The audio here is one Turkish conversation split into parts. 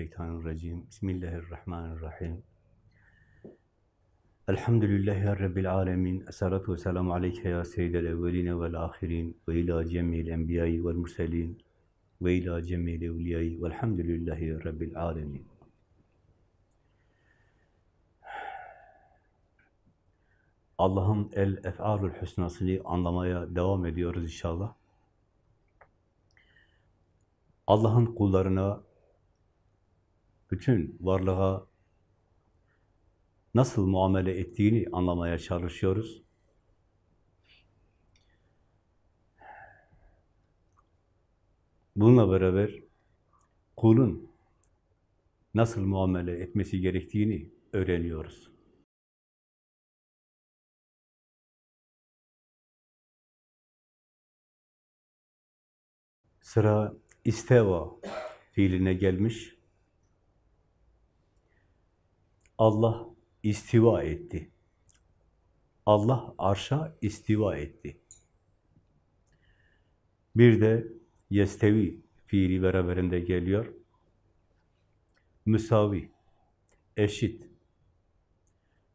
Euzubillahimineşşeytanirracim. Bismillahirrahmanirrahim. Elhamdülillahi Rabbil alemin. Esselatu ve selamu aleyke ya seyyidel evveline vel ahirin ve ila cemil enbiyayı vel murselin ve ila cemil evliyayı velhamdülillahi Rabbil alemin. Allah'ın el ef'alül hüsnasını anlamaya devam ediyoruz inşallah. Allah'ın kullarına, bütün varlığa nasıl muamele ettiğini anlamaya çalışıyoruz. Bununla beraber kulun nasıl muamele etmesi gerektiğini öğreniyoruz. Sıra isteva fiiline gelmiş. Allah istiva etti. Allah arşa istiva etti. Bir de yestevi fiili beraberinde geliyor. Müsavi, eşit.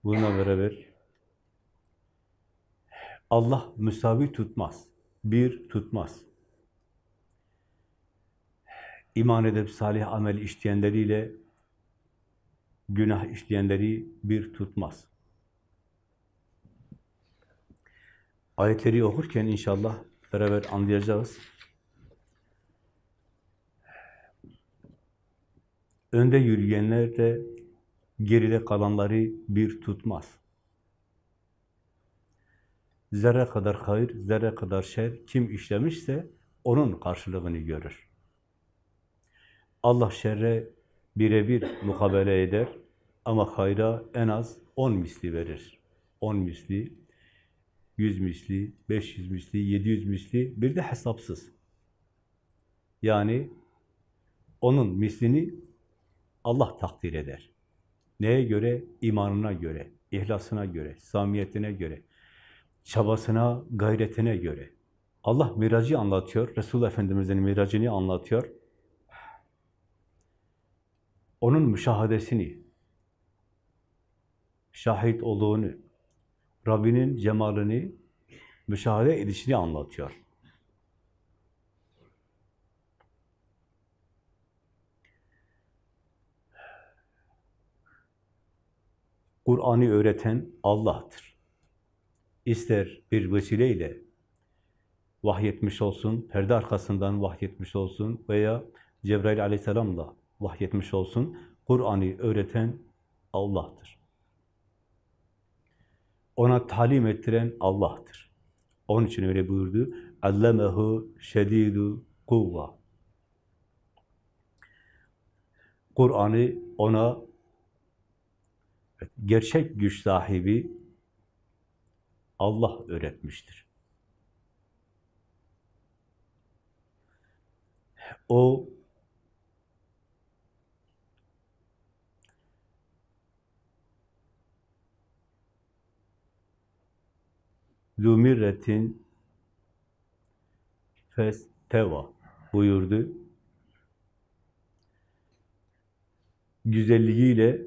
Bununla beraber Allah müsavi tutmaz, bir tutmaz. İman edip salih amel işleyenleriyle günah işleyenleri bir tutmaz. Ayetleri okurken inşallah beraber anlayacağız. Önde yürüyenler de geride kalanları bir tutmaz. Zerre kadar hayır, zerre kadar şer kim işlemişse onun karşılığını görür. Allah şerre birebir mukabele eder ama hayra en az 10 misli verir. 10 misli, 100 misli, 500 misli, 700 misli, bir de hesapsız. Yani onun mislini Allah takdir eder. Neye göre? İmanına göre, ihlasına göre, samiyetine göre, çabasına, gayretine göre. Allah miracı anlatıyor, Resul Efendimiz'in miracını anlatıyor. Onun müşahadesini, şahit olduğunu, Rabbinin cemalini müşahede edişini anlatıyor. Kur'an'ı öğreten Allah'tır. İster bir vesileyle vahyetmiş olsun, perde arkasından vahyetmiş olsun veya Cebrail aleyhisselamla vahyetmiş olsun, Kur'an'ı öğreten Allah'tır. Ona talim ettiren Allah'tır. Onun için öyle buyurdu. Allemehu şedidu kuvva. Kur'an'ı ona gerçek güç sahibi Allah öğretmiştir. O Zümirretin fes teva buyurdu. Güzelliğiyle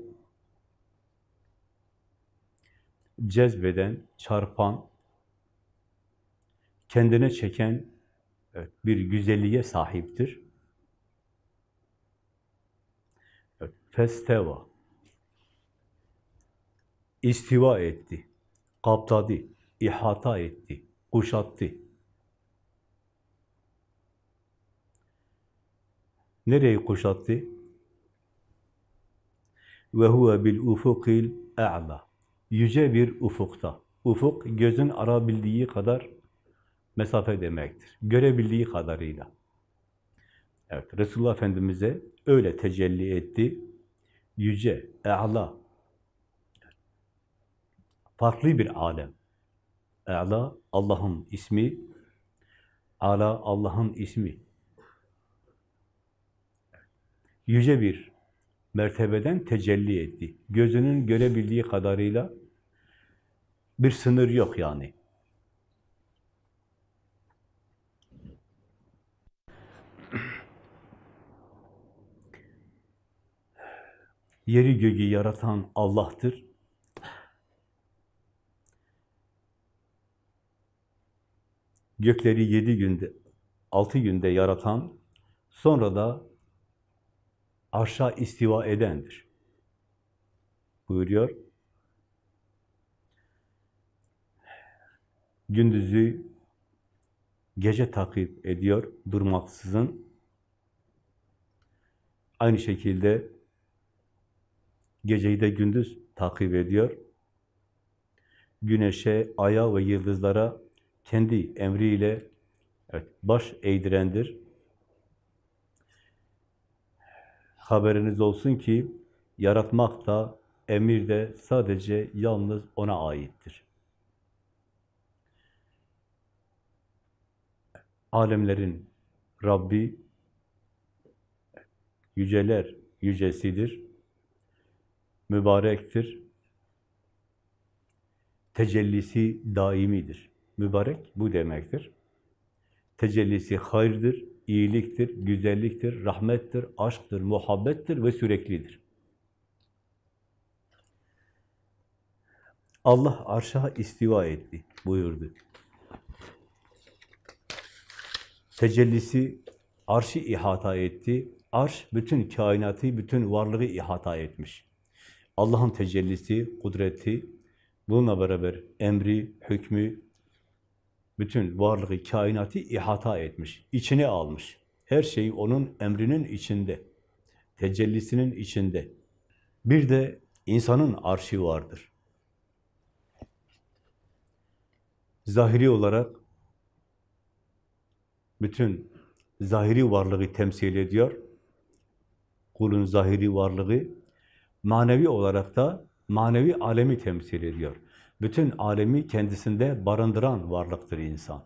cezbeden, çarpan, kendine çeken evet, bir güzelliğe sahiptir. Evet, festeva istiva etti, kaptadı, ihata etti, kuşattı. Nereyi kuşattı? Ve huve bil ufukil a'la. Yüce bir ufukta. Ufuk, gözün arabildiği kadar mesafe demektir. Görebildiği kadarıyla. Evet, Resulullah Efendimiz'e öyle tecelli etti. Yüce, e'la. Farklı bir alem. E'la Allah'ın ismi, Ala Allah'ın ismi. Yüce bir mertebeden tecelli etti. Gözünün görebildiği kadarıyla bir sınır yok yani. Yeri göğü yaratan Allah'tır. Gökleri yedi günde, altı günde yaratan, sonra da arşa istiva edendir. Buyuruyor. Gündüzü gece takip ediyor durmaksızın. Aynı şekilde geceyi de gündüz takip ediyor. Güneşe, aya ve yıldızlara kendi emriyle evet, baş eğdirendir. Haberiniz olsun ki yaratmak da, emir de sadece yalnız ona aittir. Alemlerin Rabbi yüceler yücesidir, mübarektir, tecellisi daimidir. Mübarek bu demektir. Tecellisi hayırdır, iyiliktir, güzelliktir, rahmettir, aşktır, muhabbettir ve süreklidir. Allah arşa istiva etti buyurdu. Tecellisi arşı ihata etti. Arş bütün kainatı, bütün varlığı ihata etmiş. Allah'ın tecellisi, kudreti, bununla beraber emri, hükmü, bütün varlığı, kainatı ihata etmiş, içine almış. Her şey onun emrinin içinde, tecellisinin içinde. Bir de insanın arşi vardır. Zahiri olarak bütün zahiri varlığı temsil ediyor. Kulun zahiri varlığı, manevi olarak da manevi alemi temsil ediyor. Bütün alemi kendisinde barındıran varlıktır insan.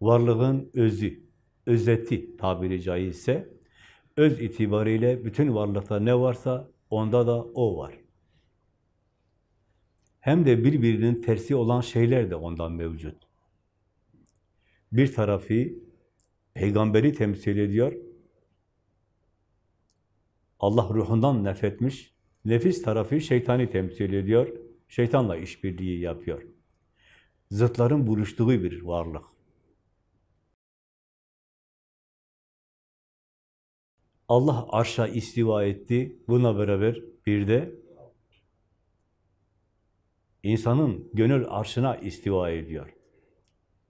Varlığın özü, özeti tabiri caizse, öz itibariyle bütün varlıkta ne varsa onda da o var. Hem de birbirinin tersi olan şeyler de ondan mevcut. Bir tarafı peygamberi temsil ediyor. Allah ruhundan nefretmiş. Nefis tarafı şeytani temsil ediyor. Şeytanla işbirliği yapıyor. Zıtların buluştuğu bir varlık. Allah arşa istiva etti. Buna beraber bir de insanın gönül arşına istiva ediyor.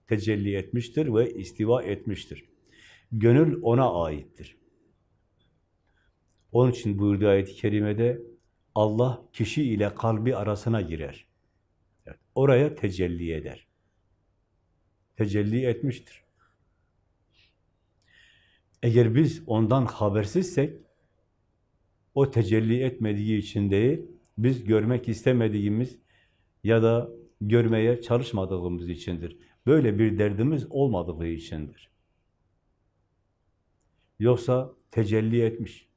Tecelli etmiştir ve istiva etmiştir. Gönül ona aittir. Onun için buyurduğu ayet-i kerimede Allah kişi ile kalbi arasına girer. Evet, oraya tecelli eder. Tecelli etmiştir. Eğer biz ondan habersizsek, o tecelli etmediği için değil, biz görmek istemediğimiz ya da görmeye çalışmadığımız içindir. Böyle bir derdimiz olmadığı içindir. Yoksa tecelli etmiş.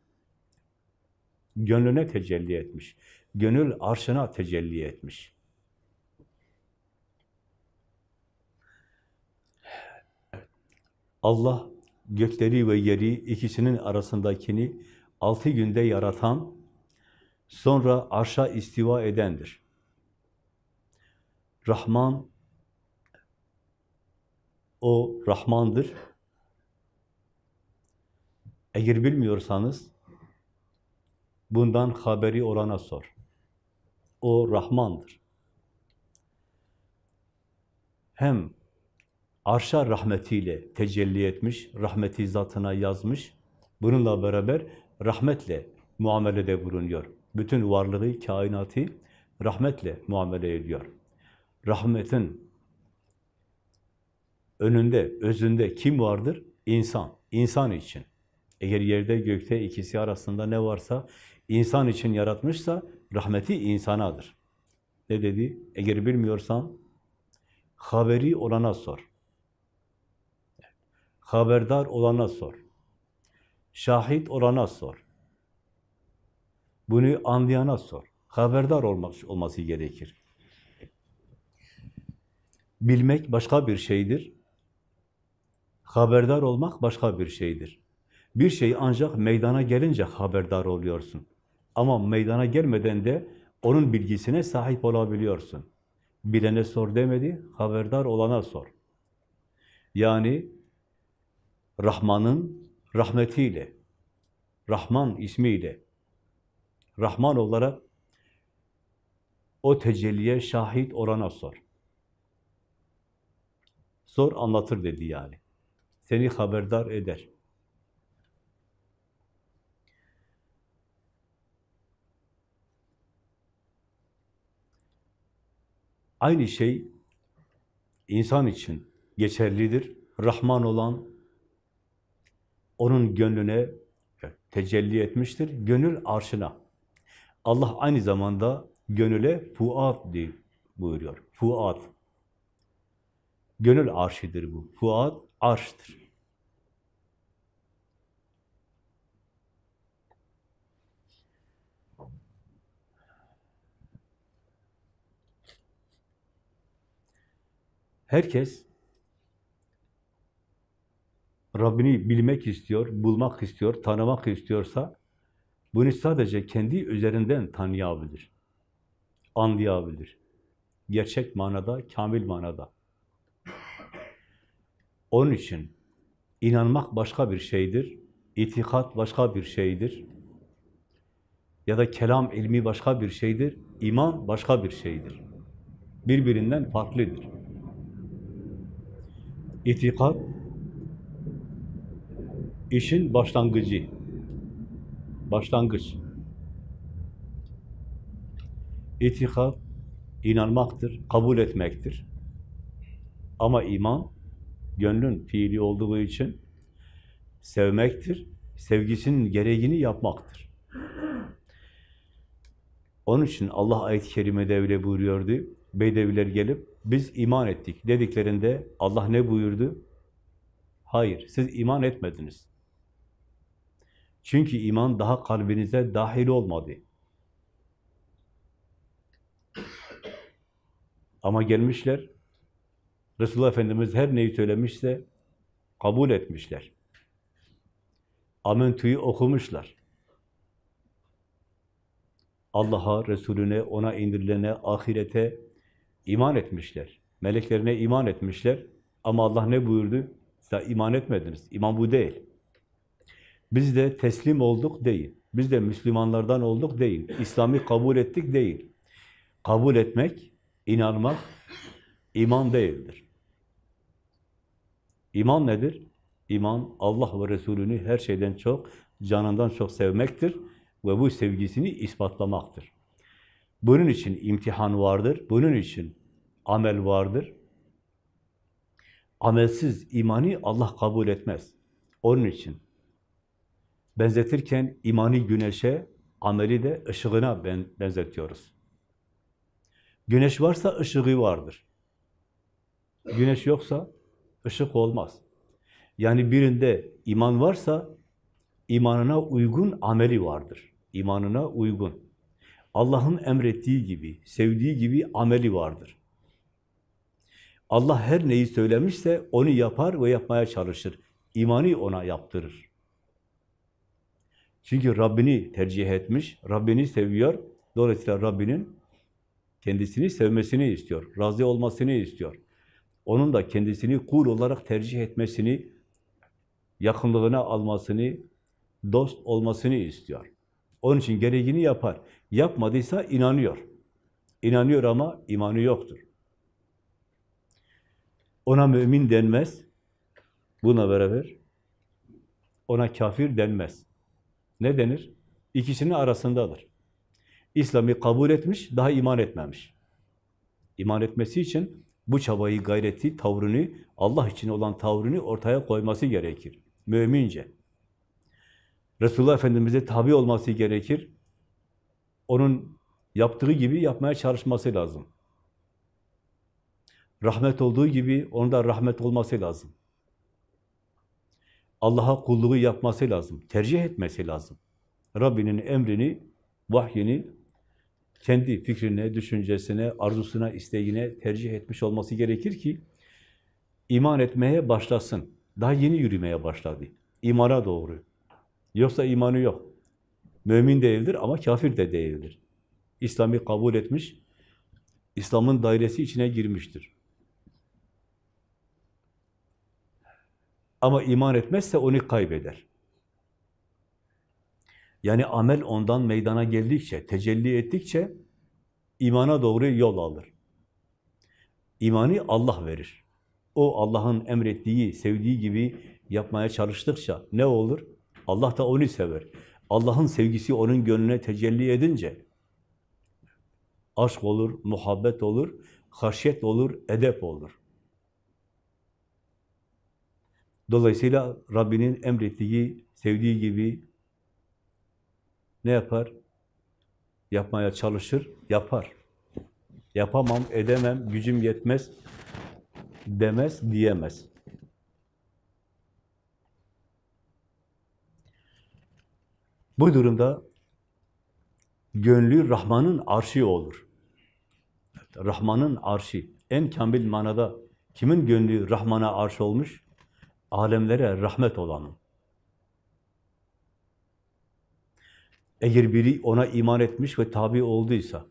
Gönlüne tecelli etmiş. Gönül arşına tecelli etmiş. Allah gökleri ve yeri ikisinin arasındakini altı günde yaratan, sonra arşa istiva edendir. Rahman, o Rahmandır. Eğer bilmiyorsanız, bundan haberi olana sor. O Rahmandır. Hem arşa rahmetiyle tecelli etmiş, rahmeti zatına yazmış, bununla beraber rahmetle muamelede bulunuyor. Bütün varlığı, kainatı rahmetle muamele ediyor. Rahmetin önünde, özünde kim vardır? İnsan. İnsan için. Eğer yerde gökte ikisi arasında ne varsa, insan için yaratmışsa rahmeti insanadır. Ne dedi? Eğer bilmiyorsan haberi olana sor. Haberdar olana sor. Şahit olana sor. Bunu anlayana sor. Haberdar olmak olması gerekir. Bilmek başka bir şeydir. Haberdar olmak başka bir şeydir. Bir şey ancak meydana gelince haberdar oluyorsun. Ama meydana gelmeden de onun bilgisine sahip olabiliyorsun. Bilene sor demedi, haberdar olana sor. Yani Rahman'ın rahmetiyle, Rahman ismiyle, Rahman olarak o tecelliye şahit olana sor. Sor anlatır dedi yani. Seni haberdar eder. Aynı şey insan için geçerlidir. Rahman olan onun gönlüne tecelli etmiştir. Gönül arşına. Allah aynı zamanda gönüle fuat diye buyuruyor. Fuat. Gönül arşidir bu. Fuat arştır. Herkes Rabbini bilmek istiyor, bulmak istiyor, tanımak istiyorsa bunu sadece kendi üzerinden tanıyabilir, anlayabilir. Gerçek manada, kamil manada. Onun için inanmak başka bir şeydir, itikat başka bir şeydir. Ya da kelam ilmi başka bir şeydir, iman başka bir şeydir. Birbirinden farklıdır. İtikat, işin başlangıcı. Başlangıç. İtikat, inanmaktır, kabul etmektir. Ama iman, gönlün fiili olduğu için sevmektir, sevgisinin gereğini yapmaktır. Onun için Allah ayet-i kerimede öyle buyuruyordu. Bedeviler gelip biz iman ettik dediklerinde Allah ne buyurdu? Hayır, siz iman etmediniz. Çünkü iman daha kalbinize dahil olmadı. Ama gelmişler, Resulullah Efendimiz her neyi söylemişse kabul etmişler. Amentü'yü okumuşlar. Allah'a, Resulüne, ona indirilene, ahirete iman etmişler. Meleklerine iman etmişler. Ama Allah ne buyurdu? Siz iman etmediniz. İman bu değil. Biz de teslim olduk değil. Biz de Müslümanlardan olduk değil. İslam'ı kabul ettik değil. Kabul etmek, inanmak iman değildir. İman nedir? İman Allah ve Resulünü her şeyden çok, canından çok sevmektir ve bu sevgisini ispatlamaktır. Bunun için imtihan vardır, bunun için amel vardır. Amelsiz imani Allah kabul etmez. Onun için benzetirken imani güneşe, ameli de ışığına ben, benzetiyoruz. Güneş varsa ışığı vardır. Güneş yoksa ışık olmaz. Yani birinde iman varsa imanına uygun ameli vardır. İmanına uygun. Allah'ın emrettiği gibi, sevdiği gibi ameli vardır. Allah her neyi söylemişse onu yapar ve yapmaya çalışır. İmanı ona yaptırır. Çünkü Rabbini tercih etmiş, Rabbini seviyor. Dolayısıyla Rabbinin kendisini sevmesini istiyor, razı olmasını istiyor. Onun da kendisini kul olarak tercih etmesini, yakınlığına almasını, dost olmasını istiyor. Onun için gereğini yapar. Yapmadıysa inanıyor. İnanıyor ama imanı yoktur. Ona mümin denmez. Buna beraber ona kafir denmez. Ne denir? İkisinin arasındadır. İslam'ı kabul etmiş, daha iman etmemiş. İman etmesi için bu çabayı, gayreti, tavrını, Allah için olan tavrını ortaya koyması gerekir. Mümince. Resulullah Efendimiz'e tabi olması gerekir. Onun yaptığı gibi yapmaya çalışması lazım. Rahmet olduğu gibi onda rahmet olması lazım. Allah'a kulluğu yapması lazım. Tercih etmesi lazım. Rabbinin emrini, vahyini kendi fikrine, düşüncesine, arzusuna, isteğine tercih etmiş olması gerekir ki iman etmeye başlasın. Daha yeni yürümeye başladı. İmana doğru. Yoksa imanı yok. Mümin değildir ama kafir de değildir. İslam'ı kabul etmiş, İslam'ın dairesi içine girmiştir. Ama iman etmezse onu kaybeder. Yani amel ondan meydana geldikçe, tecelli ettikçe imana doğru yol alır. İmanı Allah verir. O Allah'ın emrettiği, sevdiği gibi yapmaya çalıştıkça ne olur? Allah da onu sever. Allah'ın sevgisi onun gönlüne tecelli edince aşk olur, muhabbet olur, haşyet olur, edep olur. Dolayısıyla Rabbinin emrettiği, sevdiği gibi ne yapar? Yapmaya çalışır, yapar. Yapamam, edemem, gücüm yetmez demez, diyemez. Bu durumda gönlü Rahman'ın arşi olur. Rahman'ın arşi. En kamil manada kimin gönlü Rahman'a arş olmuş? Alemlere rahmet olanın. Eğer biri ona iman etmiş ve tabi olduysa,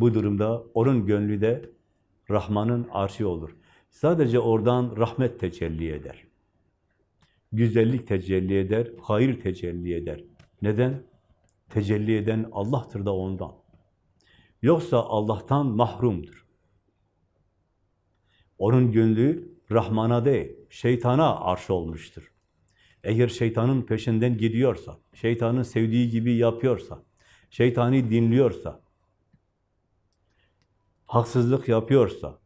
bu durumda onun gönlü de Rahman'ın arşi olur. Sadece oradan rahmet tecelli eder. Güzellik tecelli eder, hayır tecelli eder. Neden? Tecelli eden Allah'tır da ondan. Yoksa Allah'tan mahrumdur. Onun gönlü Rahman'a değil, şeytana arş olmuştur. Eğer şeytanın peşinden gidiyorsa, şeytanın sevdiği gibi yapıyorsa, şeytani dinliyorsa, haksızlık yapıyorsa,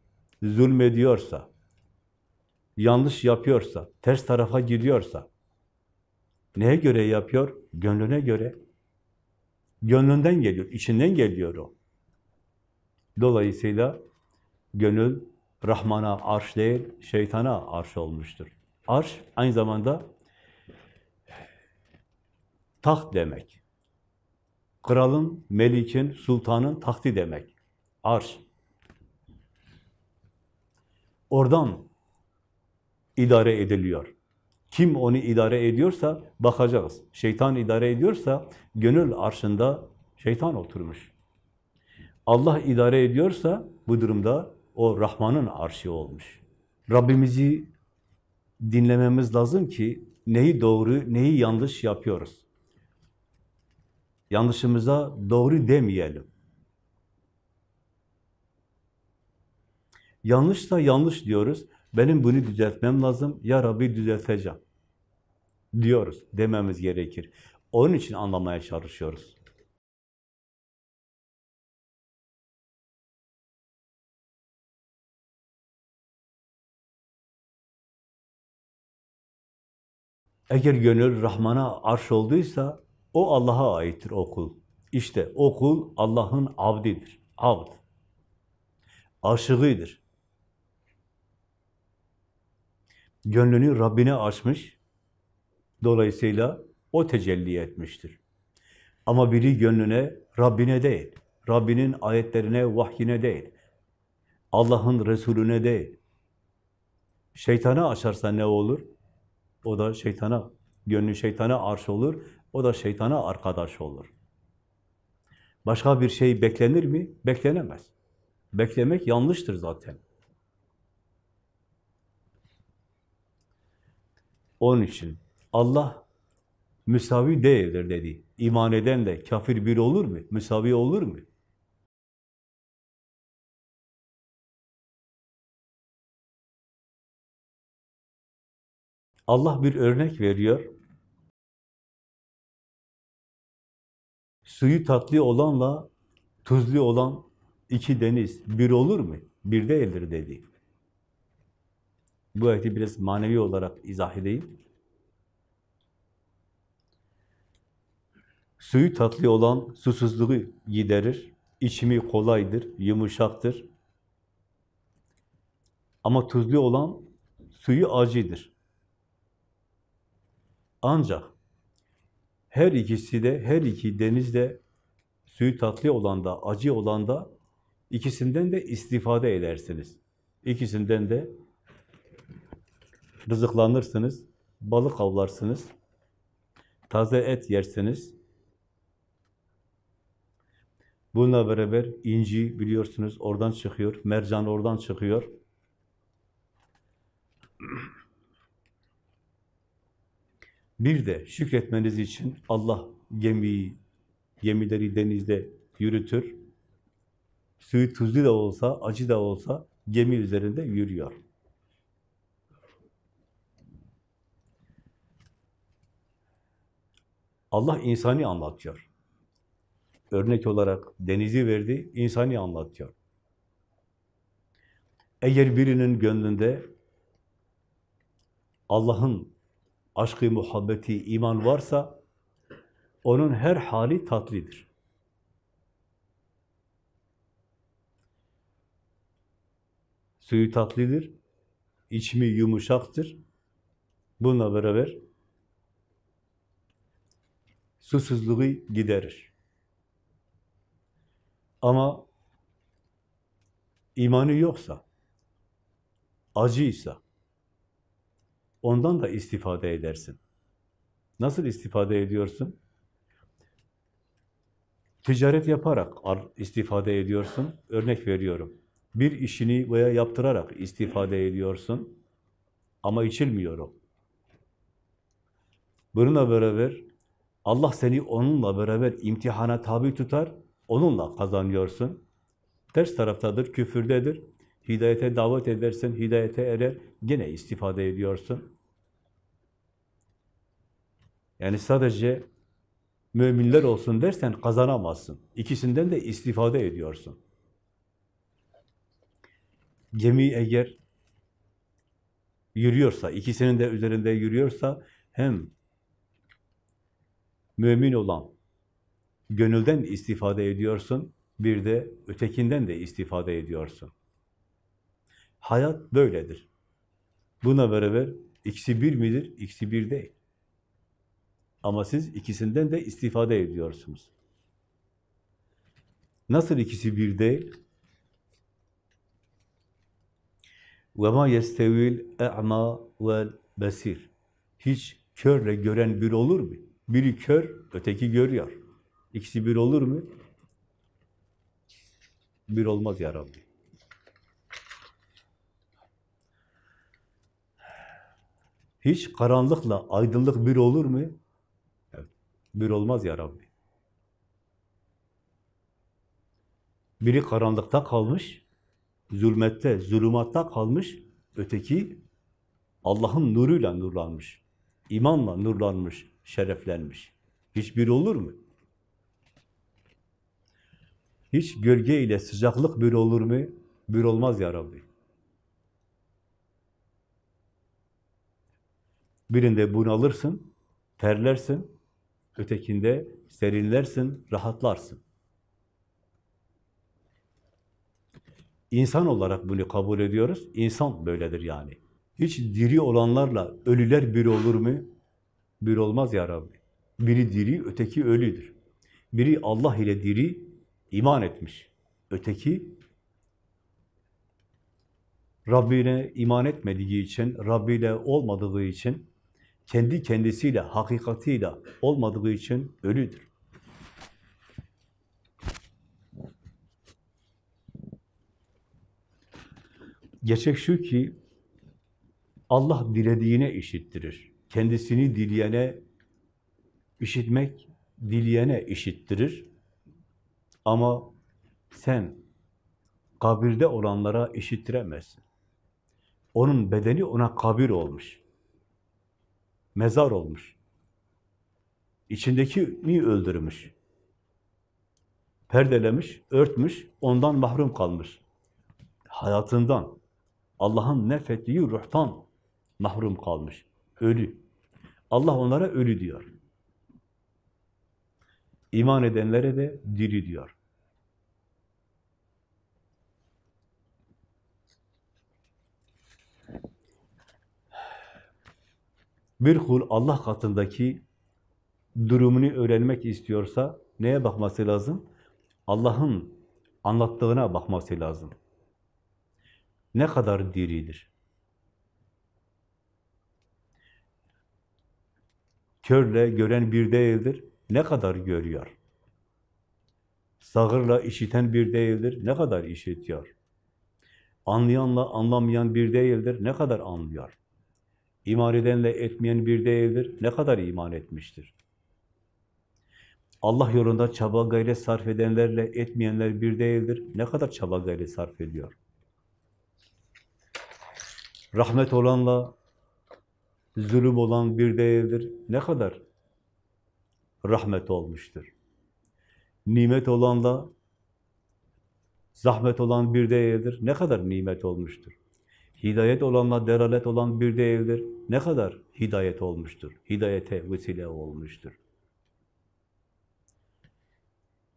zulmediyorsa, yanlış yapıyorsa, ters tarafa gidiyorsa, neye göre yapıyor? Gönlüne göre. Gönlünden geliyor, içinden geliyor o. Dolayısıyla gönül Rahman'a arş değil, şeytana arş olmuştur. Arş aynı zamanda taht demek. Kralın, melikin, sultanın tahtı demek. Arş. Oradan idare ediliyor. Kim onu idare ediyorsa bakacağız. Şeytan idare ediyorsa gönül arşında şeytan oturmuş. Allah idare ediyorsa bu durumda o Rahman'ın arşi olmuş. Rabbimizi dinlememiz lazım ki neyi doğru, neyi yanlış yapıyoruz. Yanlışımıza doğru demeyelim. Yanlışsa yanlış diyoruz. Benim bunu düzeltmem lazım. Ya Rabbi düzelteceğim. Diyoruz. Dememiz gerekir. Onun için anlamaya çalışıyoruz. Eğer gönül Rahman'a arş olduysa o Allah'a aittir o kul. İşte o kul Allah'ın abdidir. Abd. Aşığıdır. Gönlünü Rabbine açmış. Dolayısıyla o tecelli etmiştir. Ama biri gönlüne Rabbine değil, Rabbinin ayetlerine, vahyine değil, Allah'ın Resulüne değil, şeytana açarsa ne olur? O da şeytana, gönlü şeytana arş olur, o da şeytana arkadaş olur. Başka bir şey beklenir mi? Beklenemez. Beklemek yanlıştır zaten. Onun için Allah müsavi değildir dedi. İman eden de kafir bir olur mu? Müsavi olur mu? Allah bir örnek veriyor. Suyu tatlı olanla tuzlu olan iki deniz bir olur mu? Bir değildir dedi. Bu ayeti biraz manevi olarak izah edeyim. Suyu tatlı olan susuzluğu giderir. İçimi kolaydır, yumuşaktır. Ama tuzlu olan suyu acıdır. Ancak her ikisi de, her iki denizde suyu tatlı olan da, acı olan da ikisinden de istifade edersiniz. İkisinden de rızıklanırsınız, balık avlarsınız, taze et yersiniz, Bununla beraber inci biliyorsunuz oradan çıkıyor, mercan oradan çıkıyor. Bir de şükretmeniz için Allah gemiyi, gemileri denizde yürütür. Suyu tuzlu da olsa, acı da olsa gemi üzerinde yürüyor. Allah insani anlatıyor. Örnek olarak denizi verdi, insani anlatıyor. Eğer birinin gönlünde Allah'ın aşkı, muhabbeti, iman varsa onun her hali tatlıdır. Suyu tatlıdır, içimi yumuşaktır. Bununla beraber susuzluğu giderir. Ama imanı yoksa, acıysa, ondan da istifade edersin. Nasıl istifade ediyorsun? Ticaret yaparak istifade ediyorsun. Örnek veriyorum. Bir işini veya yaptırarak istifade ediyorsun. Ama içilmiyor o. Bununla beraber Allah seni onunla beraber imtihana tabi tutar, onunla kazanıyorsun. Ters taraftadır, küfürdedir. Hidayete davet edersin, hidayete erer, gene istifade ediyorsun. Yani sadece müminler olsun dersen kazanamazsın. İkisinden de istifade ediyorsun. Gemi eğer yürüyorsa, ikisinin de üzerinde yürüyorsa hem mümin olan gönülden istifade ediyorsun, bir de ötekinden de istifade ediyorsun. Hayat böyledir. Buna beraber ikisi bir midir? İkisi bir değil. Ama siz ikisinden de istifade ediyorsunuz. Nasıl ikisi bir değil? وَمَا يَسْتَوِيل اَعْمَا وَالْبَسِيرِ Hiç körle gören bir olur mu? Biri kör, öteki görüyor. İkisi bir olur mu? Bir olmaz ya Rabbi. Hiç karanlıkla aydınlık bir olur mu? Evet, bir olmaz ya Rabbi. Biri karanlıkta kalmış, zulmette, zulümatta kalmış, öteki Allah'ın nuruyla nurlanmış, imanla nurlanmış, şereflenmiş. Hiçbir olur mu? Hiç gölge ile sıcaklık bir olur mu? Bir olmaz ya Rabbi. Birinde bunalırsın, terlersin, ötekinde serinlersin, rahatlarsın. İnsan olarak bunu kabul ediyoruz. İnsan böyledir yani. Hiç diri olanlarla ölüler bir olur mu? Bir olmaz ya Rabbi. Biri diri, öteki ölüdür. Biri Allah ile diri, iman etmiş. Öteki Rabbine iman etmediği için, Rabbiyle olmadığı için, kendi kendisiyle, hakikatiyle olmadığı için ölüdür. Gerçek şu ki, Allah dilediğine işittirir. Kendisini dileyene işitmek, dileyene işittirir. Ama sen kabirde olanlara işittiremezsin. Onun bedeni ona kabir olmuş. Mezar olmuş. İçindekini öldürmüş. Perdelemiş, örtmüş, ondan mahrum kalmış. Hayatından, Allah'ın nefettiği ruhtan mahrum kalmış. Ölü. Allah onlara ölü diyor. İman edenlere de diri diyor. Bir kul Allah katındaki durumunu öğrenmek istiyorsa neye bakması lazım? Allah'ın anlattığına bakması lazım. Ne kadar diridir? Körle gören bir değildir. Ne kadar görüyor? Sağırla işiten bir değildir. Ne kadar işitiyor? Anlayanla anlamayan bir değildir. Ne kadar anlıyor? İman edenle etmeyen bir değildir. Ne kadar iman etmiştir? Allah yolunda çaba gayret sarf edenlerle etmeyenler bir değildir. Ne kadar çaba gayret sarf ediyor? Rahmet olanla zulüm olan bir değildir. Ne kadar rahmet olmuştur? Nimet olanla zahmet olan bir değildir. Ne kadar nimet olmuştur? Hidayet olanla delalet olan bir değildir. Ne kadar hidayet olmuştur? Hidayete vesile olmuştur.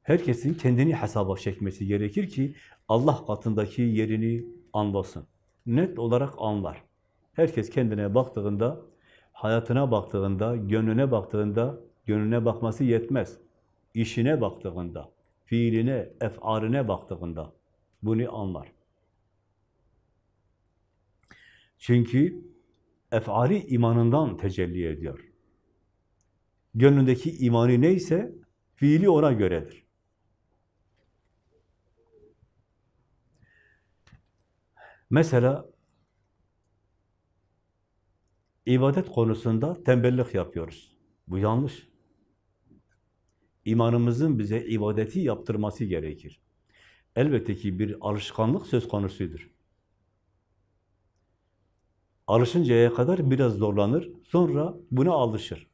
Herkesin kendini hesaba çekmesi gerekir ki Allah katındaki yerini anlasın. Net olarak anlar. Herkes kendine baktığında, hayatına baktığında, gönlüne baktığında, gönlüne bakması yetmez. İşine baktığında, fiiline, efaline baktığında bunu anlar. Çünkü efali imanından tecelli ediyor. Gönlündeki imani neyse fiili ona göredir. Mesela ibadet konusunda tembellik yapıyoruz. Bu yanlış. İmanımızın bize ibadeti yaptırması gerekir. Elbette ki bir alışkanlık söz konusudur. Alışıncaya kadar biraz zorlanır, sonra buna alışır.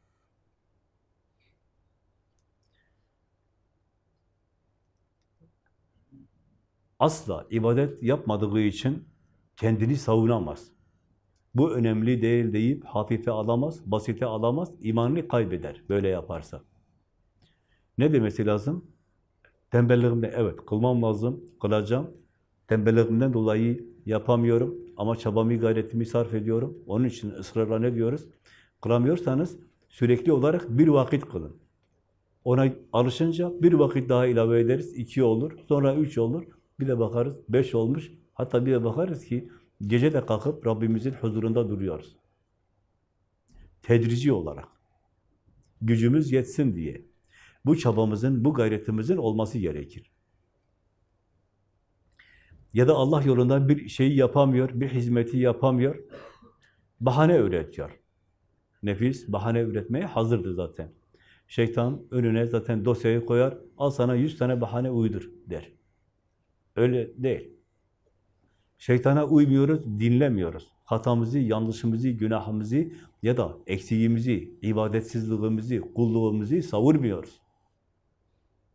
Asla ibadet yapmadığı için kendini savunamaz. Bu önemli değil deyip hafife alamaz, basite alamaz, imanını kaybeder böyle yaparsa. Ne demesi lazım? Tembelliğimde evet kılmam lazım, kılacağım. Tembelliğimden dolayı yapamıyorum ama çabamı, gayretimi sarf ediyorum. Onun için ısrarla ne diyoruz? Kılamıyorsanız sürekli olarak bir vakit kılın. Ona alışınca bir vakit daha ilave ederiz, iki olur, sonra üç olur. Bir de bakarız beş olmuş, hatta bir de bakarız ki gece de kalkıp Rabbimizin huzurunda duruyoruz. Tedrici olarak. Gücümüz yetsin diye. Bu çabamızın, bu gayretimizin olması gerekir. Ya da Allah yolunda bir şeyi yapamıyor, bir hizmeti yapamıyor, bahane üretiyor. Nefis bahane üretmeye hazırdır zaten. Şeytan önüne zaten dosyayı koyar, al sana yüz tane bahane uydur der. Öyle değil. Şeytana uymuyoruz, dinlemiyoruz. Hatamızı, yanlışımızı, günahımızı ya da eksiğimizi, ibadetsizliğimizi, kulluğumuzu savurmuyoruz.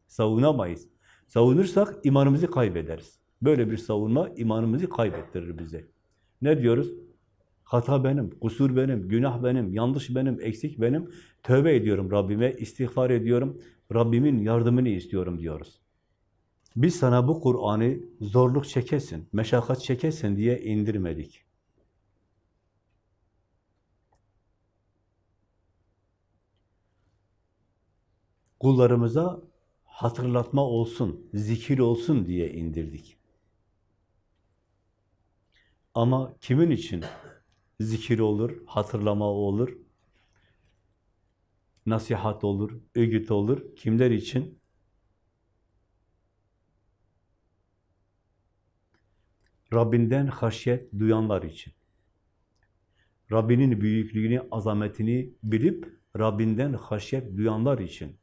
Savunamayız. Savunursak imanımızı kaybederiz. Böyle bir savunma imanımızı kaybettirir bize. Ne diyoruz? Hata benim, kusur benim, günah benim, yanlış benim, eksik benim. Tövbe ediyorum Rabbime, istiğfar ediyorum. Rabbimin yardımını istiyorum diyoruz. Biz sana bu Kur'an'ı zorluk çekesin, meşakkat çekesin diye indirmedik. Kullarımıza hatırlatma olsun, zikir olsun diye indirdik. Ama kimin için zikir olur, hatırlama olur, nasihat olur, öğüt olur, kimler için? Rabbinden haşyet duyanlar için. Rabbinin büyüklüğünü, azametini bilip Rabbinden haşyet duyanlar için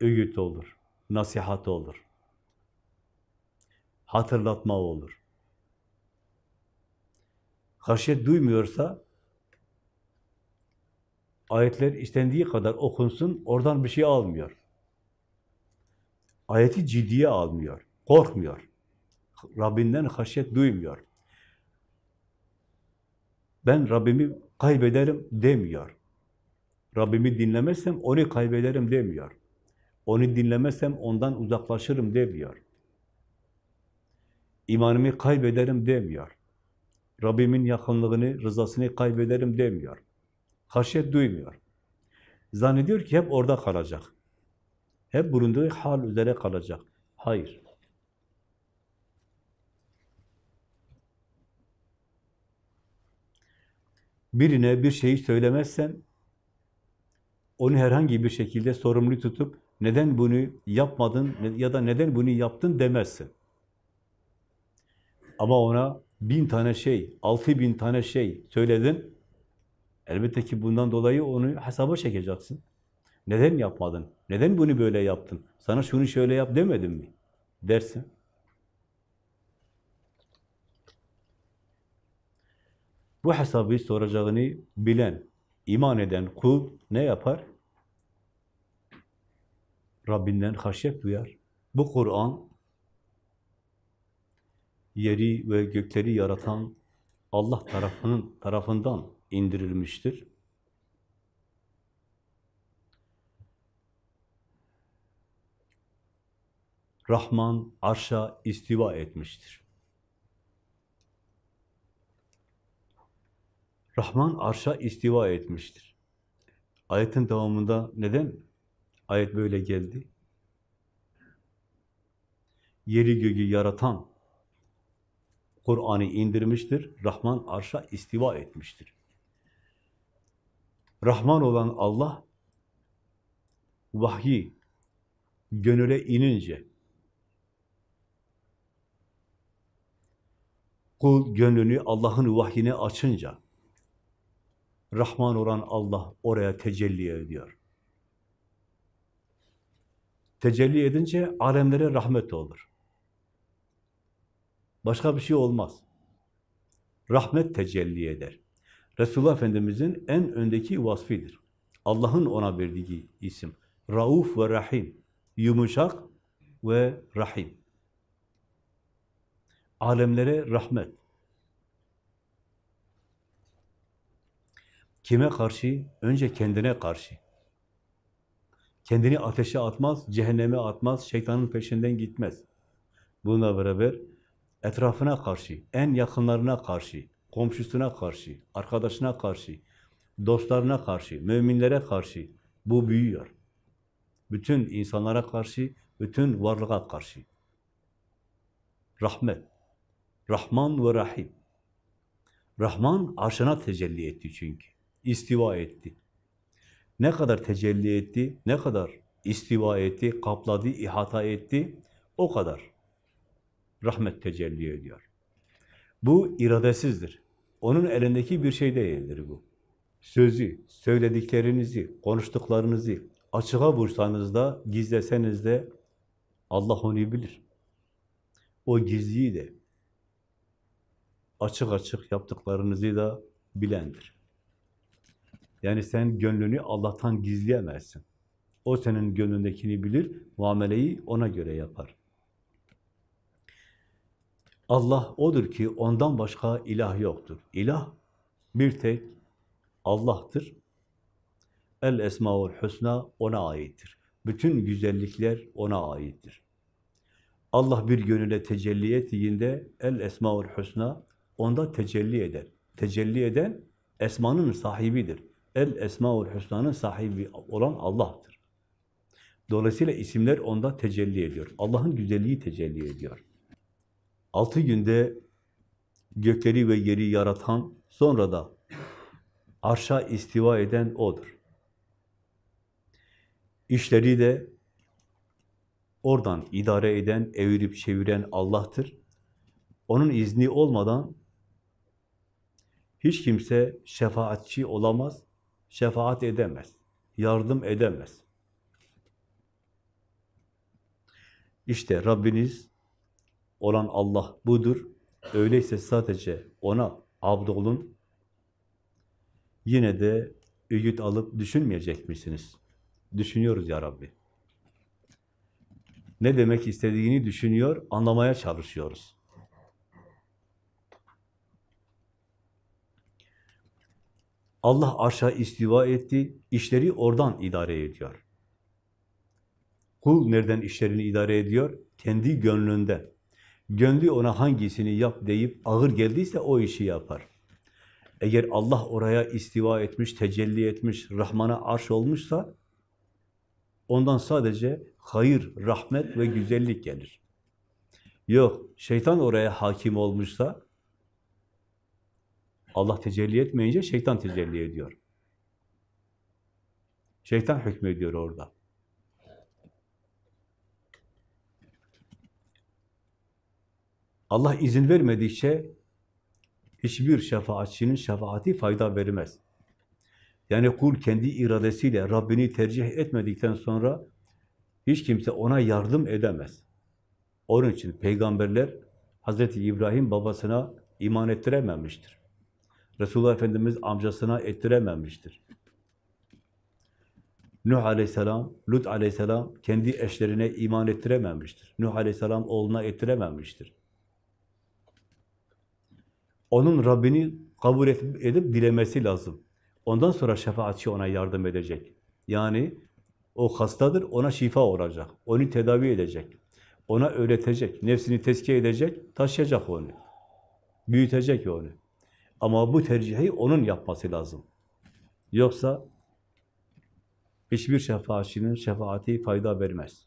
öğüt olur, nasihat olur, hatırlatma olur. Haşyet duymuyorsa ayetler istendiği kadar okunsun, oradan bir şey almıyor. Ayeti ciddiye almıyor, korkmuyor. Rabbinden haşyet duymuyor. Ben Rabbimi kaybederim demiyor. Rabbimi dinlemezsem onu kaybederim demiyor. Onu dinlemezsem ondan uzaklaşırım demiyor. İmanımı kaybederim demiyor. Rabbimin yakınlığını, rızasını kaybederim demiyor. Haşyet duymuyor. Zannediyor ki hep orada kalacak. Hep bulunduğu hal üzere kalacak. Hayır. Birine bir şeyi söylemezsen, onu herhangi bir şekilde sorumlu tutup neden bunu yapmadın ya da neden bunu yaptın demezsin. Ama ona bin tane şey, altı bin tane şey söyledin. Elbette ki bundan dolayı onu hesaba çekeceksin. Neden yapmadın? Neden bunu böyle yaptın? Sana şunu şöyle yap demedim mi? Dersin. Bu hesabı soracağını bilen, iman eden kul ne yapar? Rabbinden haşyet duyar. Bu Kur'an yeri ve gökleri yaratan Allah tarafının tarafından indirilmiştir. Rahman arşa istiva etmiştir. Rahman arşa istiva etmiştir. Ayetin devamında neden ayet böyle geldi? Yeri göğü yaratan Kur'an'ı indirmiştir. Rahman arşa istiva etmiştir. Rahman olan Allah vahyi gönüle inince kul gönlünü Allah'ın vahyine açınca Rahman olan Allah oraya tecelli ediyor. Tecelli edince alemlere rahmet olur. Başka bir şey olmaz. Rahmet tecelli eder. Resulullah Efendimiz'in en öndeki vasfidir. Allah'ın ona verdiği isim. Rauf ve Rahim. Yumuşak ve Rahim. Alemlere rahmet. Kime karşı? Önce kendine karşı. Kendini ateşe atmaz, cehenneme atmaz, şeytanın peşinden gitmez. Bununla beraber etrafına karşı, en yakınlarına karşı, komşusuna karşı, arkadaşına karşı, dostlarına karşı, müminlere karşı bu büyüyor. Bütün insanlara karşı, bütün varlığa karşı. Rahmet. Rahman ve Rahim. Rahman arşına tecelli etti çünkü. İstiva etti. Ne kadar tecelli etti, ne kadar istiva etti, kapladı, ihata etti, o kadar rahmet tecelli ediyor. Bu iradesizdir. Onun elindeki bir şey değildir bu. Sözü, söylediklerinizi, konuştuklarınızı açığa vursanız da, gizleseniz de Allah onu bilir. O gizliyi de açık açık yaptıklarınızı da bilendir. Yani sen gönlünü Allah'tan gizleyemezsin. O senin gönlündekini bilir, muameleyi ona göre yapar. Allah odur ki ondan başka ilah yoktur. İlah bir tek Allah'tır. El Esmaül Hüsna ona aittir. Bütün güzellikler ona aittir. Allah bir gönüle tecelli ettiğinde El Esmaül Hüsna onda tecelli eder. Tecelli eden esmanın sahibidir. El Esmaül Hüsna'nın sahibi olan Allah'tır. Dolayısıyla isimler onda tecelli ediyor. Allah'ın güzelliği tecelli ediyor. Altı günde gökleri ve yeri yaratan, sonra da arşa istiva eden O'dur. İşleri de oradan idare eden, evirip çeviren Allah'tır. Onun izni olmadan hiç kimse şefaatçi olamaz, şefaat edemez, yardım edemez. İşte Rabbiniz olan Allah budur. Öyleyse sadece ona abd olun. Yine de öğüt alıp düşünmeyecek misiniz? Düşünüyoruz ya Rabbi. Ne demek istediğini düşünüyor, anlamaya çalışıyoruz. Allah arşa istiva etti, işleri oradan idare ediyor. Kul nereden işlerini idare ediyor? Kendi gönlünden. Gönlü ona hangisini yap deyip ağır geldiyse o işi yapar. Eğer Allah oraya istiva etmiş, tecelli etmiş, Rahman'a arş olmuşsa ondan sadece hayır, rahmet ve güzellik gelir. Yok, şeytan oraya hakim olmuşsa Allah tecelli etmeyince şeytan tecelli ediyor. Şeytan hükmediyor orada. Allah izin vermedikçe hiçbir şefaatçinin şefaati fayda vermez. Yani kul kendi iradesiyle Rabbini tercih etmedikten sonra hiç kimse ona yardım edemez. Onun için peygamberler Hazreti İbrahim babasına iman ettirememiştir. Resulullah Efendimiz amcasına ettirememiştir. Nuh aleyhisselam, Lut aleyhisselam kendi eşlerine iman ettirememiştir. Nuh aleyhisselam oğluna ettirememiştir. Onun Rabbini kabul edip, dilemesi lazım. Ondan sonra şefaatçi ona yardım edecek. Yani o hastadır, ona şifa olacak. Onu tedavi edecek. Ona öğretecek. Nefsini tezkiye edecek, taşıyacak onu. Büyütecek onu. Ama bu tercihi onun yapması lazım. Yoksa hiçbir şefaatçinin şefaati fayda vermez.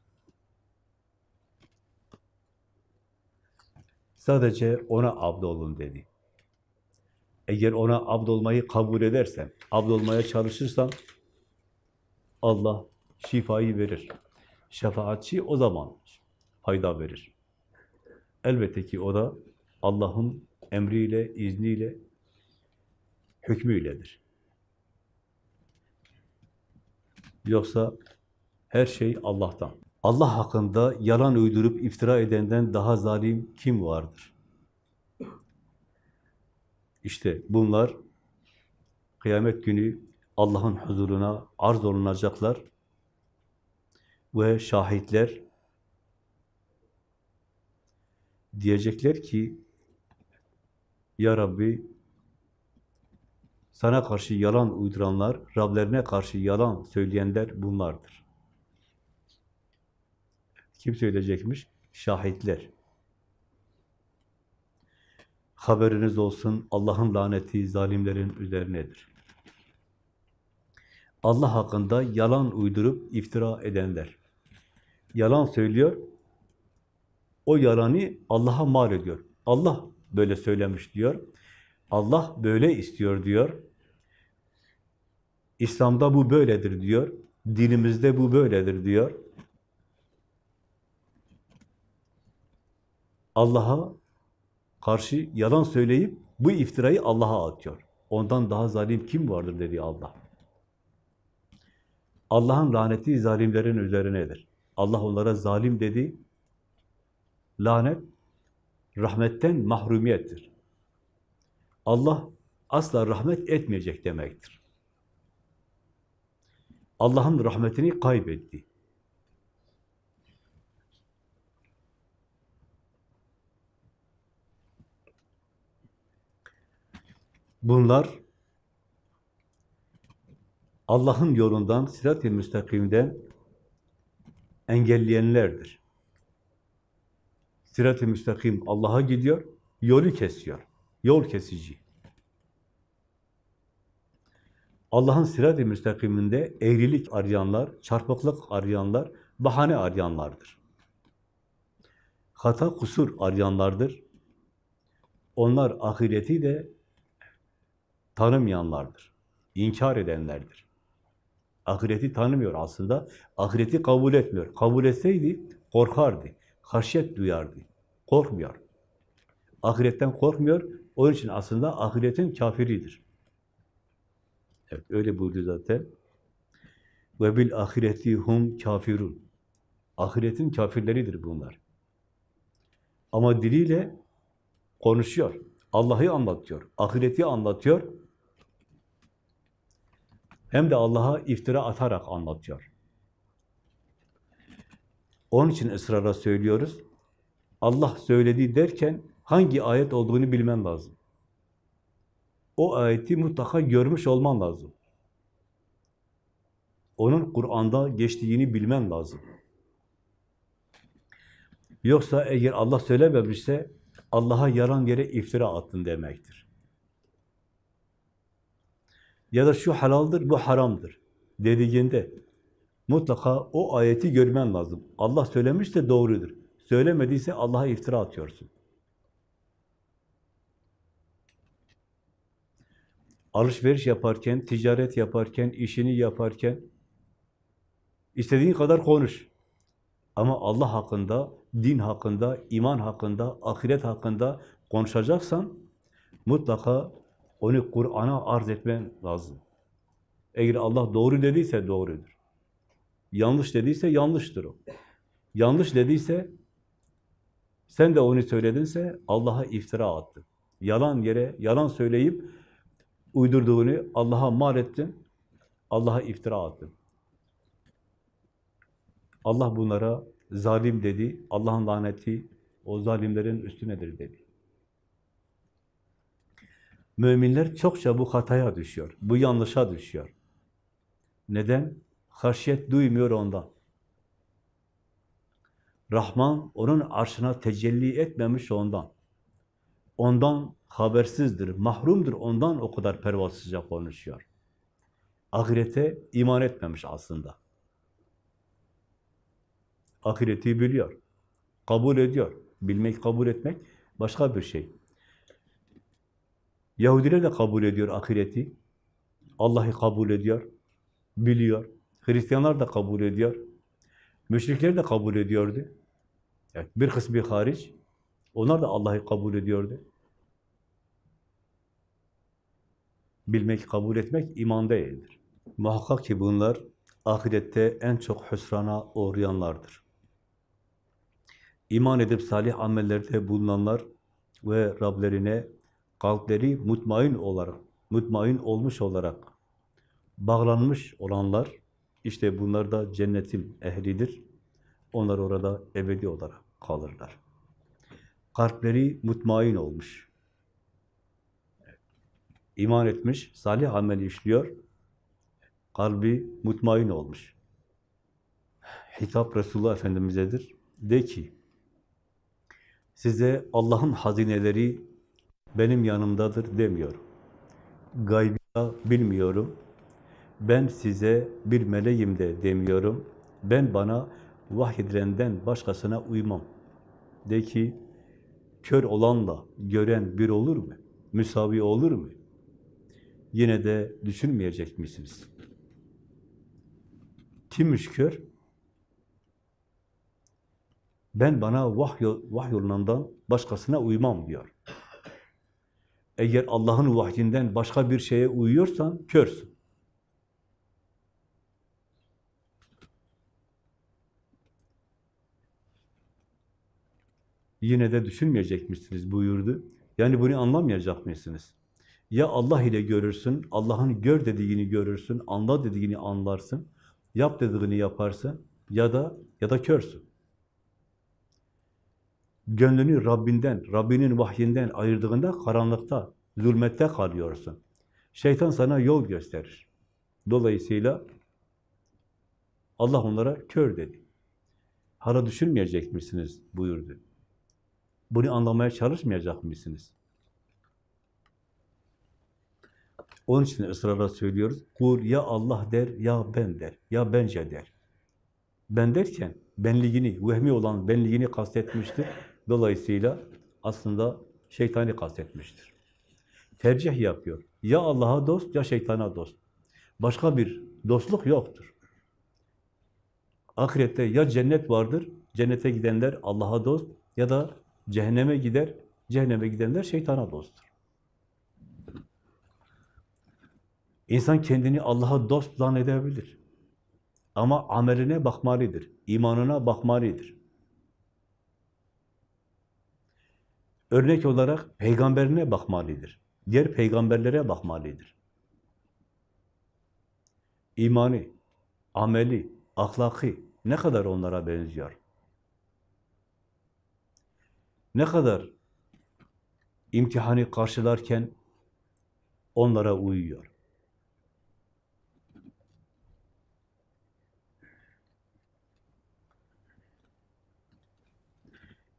Sadece ona abdolun dedi. Eğer ona abdolmayı kabul edersen, abdolmaya çalışırsan Allah şifayı verir. Şefaatçi o zaman fayda verir. Elbette ki o da Allah'ın emriyle, izniyle, hükmüyledir. Yoksa her şey Allah'tan. Allah hakkında yalan uydurup iftira edenden daha zalim kim vardır? İşte bunlar kıyamet günü Allah'ın huzuruna arz olunacaklar ve şahitler diyecekler ki Ya Rabbi sana karşı yalan uyduranlar, Rablerine karşı yalan söyleyenler bunlardır. Kim söyleyecekmiş? Şahitler. Haberiniz olsun, Allah'ın laneti zalimlerin üzerinedir. Allah hakkında yalan uydurup iftira edenler. Yalan söylüyor, o yalanı Allah'a mal ediyor. Allah böyle söylemiş diyor. Allah böyle istiyor diyor. İslam'da bu böyledir diyor. Dinimizde bu böyledir diyor. Allah'a karşı yalan söyleyip bu iftirayı Allah'a atıyor. Ondan daha zalim kim vardır dedi Allah. Allah'ın laneti zalimlerin üzerinedir. Allah onlara zalim dedi. Lanet, rahmetten mahrumiyettir. Allah asla rahmet etmeyecek demektir. Allah'ın rahmetini kaybetti. Bunlar Allah'ın yolundan, sirat-i müstakimden engelleyenlerdir. Sirat-i müstakim Allah'a gidiyor, yolu kesiyor. Yol kesici. Allah'ın sirat-i müstakiminde eğrilik arayanlar, çarpıklık arayanlar, bahane arayanlardır. Hata, kusur arayanlardır. Onlar ahireti de tanımayanlardır. İnkar edenlerdir. Ahireti tanımıyor aslında. Ahireti kabul etmiyor. Kabul etseydi korkardı. Haşyet duyardı. Korkmuyor. Ahiretten korkmuyor. Onun için aslında ahiretin kafiridir. Evet, öyle buyurdu zaten. Ve bil ahireti hum kafirun. Ahiretin kafirleridir bunlar. Ama diliyle konuşuyor. Allah'ı anlatıyor. Ahireti anlatıyor. Hem de Allah'a iftira atarak anlatıyor. Onun için ısrarla söylüyoruz. Allah söyledi derken hangi ayet olduğunu bilmen lazım. O ayeti mutlaka görmüş olman lazım. Onun Kur'an'da geçtiğini bilmen lazım. Yoksa eğer Allah söylememişse Allah'a yalan yere iftira attın demektir. Ya da şu halaldır, bu haramdır dediğinde mutlaka o ayeti görmen lazım. Allah söylemişse doğrudur. Söylemediyse Allah'a iftira atıyorsun. Alışveriş yaparken, ticaret yaparken, işini yaparken istediğin kadar konuş. Ama Allah hakkında, din hakkında, iman hakkında, ahiret hakkında konuşacaksan mutlaka onu Kur'an'a arz etmen lazım. Eğer Allah doğru dediyse doğrudur. Yanlış dediyse yanlıştır o. Yanlış dediyse sen de onu söyledinse Allah'a iftira attın. Yalan yere yalan söyleyip uydurduğunu Allah'a mal ettin. Allah'a iftira attın. Allah bunlara zalim dedi. Allah'ın laneti o zalimlerin üstünedir dedi. Müminler çok çabuk hataya düşüyor. Bu yanlışa düşüyor. Neden? Haşyet duymuyor ondan. Rahman onun arşına tecelli etmemiş ondan. Ondan habersizdir, mahrumdur. Ondan o kadar pervasızca konuşuyor. Ahirete iman etmemiş aslında. Ahireti biliyor. Kabul ediyor. Bilmek, kabul etmek başka bir şey. Yahudiler de kabul ediyor ahireti. Allah'ı kabul ediyor. Biliyor. Hristiyanlar da kabul ediyor. Müşrikler de kabul ediyordu. Evet, bir kısmı hariç. Onlar da Allah'ı kabul ediyordu. Bilmek, kabul etmek iman değildir. Muhakkak ki bunlar ahirette en çok hüsrana uğrayanlardır. İman edip salih amellerde bulunanlar ve Rablerine kalpleri mutmain olarak, mutmain olmuş olarak bağlanmış olanlar, işte bunlar da cennetin ehlidir. Onlar orada ebedi olarak kalırlar. Kalpleri mutmain olmuş. İman etmiş, salih amel işliyor. Kalbi mutmain olmuş. Hitap Resulullah Efendimiz'edir. De ki, size Allah'ın hazineleri benim yanımdadır demiyorum. Gaybı bilmiyorum. Ben size bir meleğim de demiyorum. Ben bana vahyedilenden başkasına uymam. De ki, kör olanla gören bir olur mu? Müsavi olur mu? Yine de düşünmeyecek misiniz? Kimmiş kör? Ben bana vahy, başkasına uymam diyor. Eğer Allah'ın vahyinden başka bir şeye uyuyorsan körsün. Yine de düşünmeyecek misiniz buyurdu. Yani bunu anlamayacak mısınız? Ya Allah ile görürsün, Allah'ın gör dediğini görürsün, anla dediğini anlarsın, yap dediğini yaparsın ya da ya da körsün. Gönlünü Rabbinden, Rabbinin vahyinden ayırdığında karanlıkta, zulmette kalıyorsun. Şeytan sana yol gösterir. Dolayısıyla Allah onlara kör dedi. Hala düşünmeyecek misiniz buyurdu. Bunu anlamaya çalışmayacak mısınız? Onun için ısrarla söylüyoruz. Kul ya Allah der, ya ben der, ya bence der. Ben derken benliğini, vehmi olan benliğini kastetmiştir. Dolayısıyla aslında şeytani kastetmiştir. Tercih yapıyor. Ya Allah'a dost, ya şeytana dost. Başka bir dostluk yoktur. Ahirette ya cennet vardır, cennete gidenler Allah'a dost ya da cehenneme gider, cehenneme gidenler şeytana dosttur. İnsan kendini Allah'a dost zannedebilir. Ama ameline bakmalıdır, imanına bakmalıdır. Örnek olarak peygamberine bakmalıdır. Diğer peygamberlere bakmalıdır. İmanı, ameli, ahlakı ne kadar onlara benziyor? Ne kadar imtihanı karşılarken onlara uyuyor?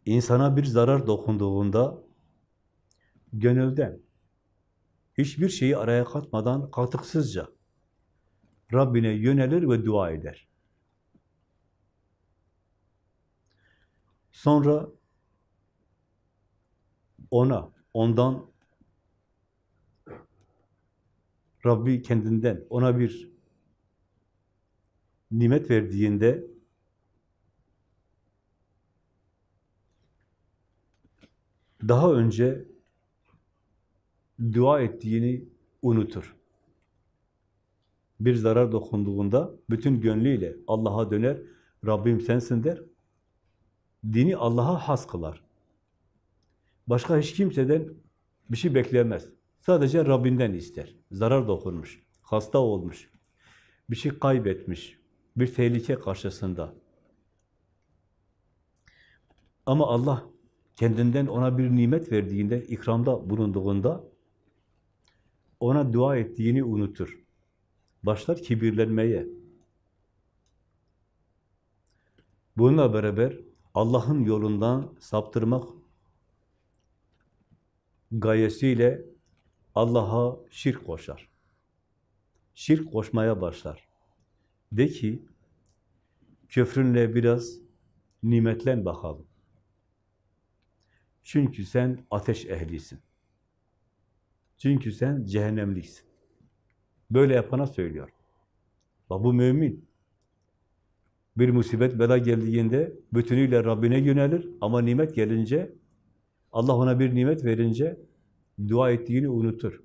İnsana bir zarar dokunduğunda gönülden hiçbir şeyi araya katmadan katıksızca Rabbine yönelir ve dua eder. Sonra ona, ondan Rabbi kendinden ona bir nimet verdiğinde daha önce dua ettiğini unutur. Bir zarar dokunduğunda bütün gönlüyle Allah'a döner, Rabbim sensin der. Dini Allah'a has kılar. Başka hiç kimseden bir şey beklemez. Sadece Rabbinden ister. Zarar dokunmuş, hasta olmuş, bir şey kaybetmiş, bir tehlike karşısında. Ama Allah kendinden ona bir nimet verdiğinde, ikramda bulunduğunda ona dua ettiğini unutur. Başlar kibirlenmeye. Bununla beraber Allah'ın yolundan saptırmak gayesiyle Allah'a şirk koşar. Şirk koşmaya başlar. De ki, köfrünle biraz nimetlen bakalım. Çünkü sen ateş ehlisin. Çünkü sen cehennemliksin. Böyle yapana söylüyor. Bak bu mümin. Bir musibet bela geldiğinde bütünüyle Rabbine yönelir ama nimet gelince Allah ona bir nimet verince dua ettiğini unutur.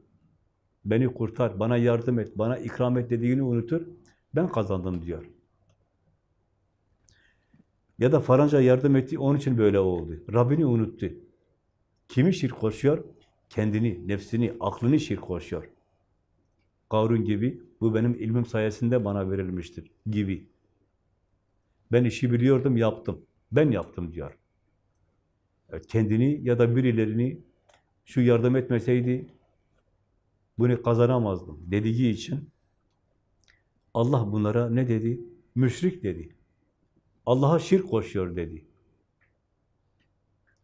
Beni kurtar, bana yardım et, bana ikram et dediğini unutur. Ben kazandım diyor. Ya da faranca yardım etti, onun için böyle oldu. Rabbini unuttu. Kimi şirk koşuyor? Kendini, nefsini, aklını şirk koşuyor. Karun gibi, bu benim ilmim sayesinde bana verilmiştir gibi. Ben işi biliyordum, yaptım. Ben yaptım diyor. Kendini ya da birilerini şu yardım etmeseydi bunu kazanamazdım dediği için Allah bunlara ne dedi? Müşrik dedi. Allah'a şirk koşuyor dedi.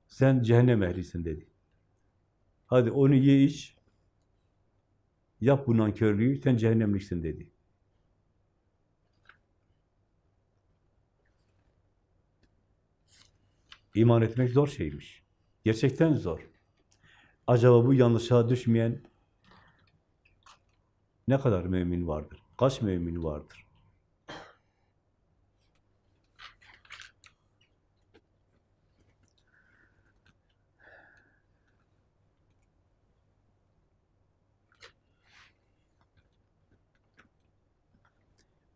Sen cehennem ehlisin dedi. Hadi onu ye iç, yap bu nankörlüğü, sen cehennemliksin dedi. İman etmek zor şeymiş. Gerçekten zor. Acaba bu yanlışa düşmeyen ne kadar mümin vardır? Kaç mümin vardır?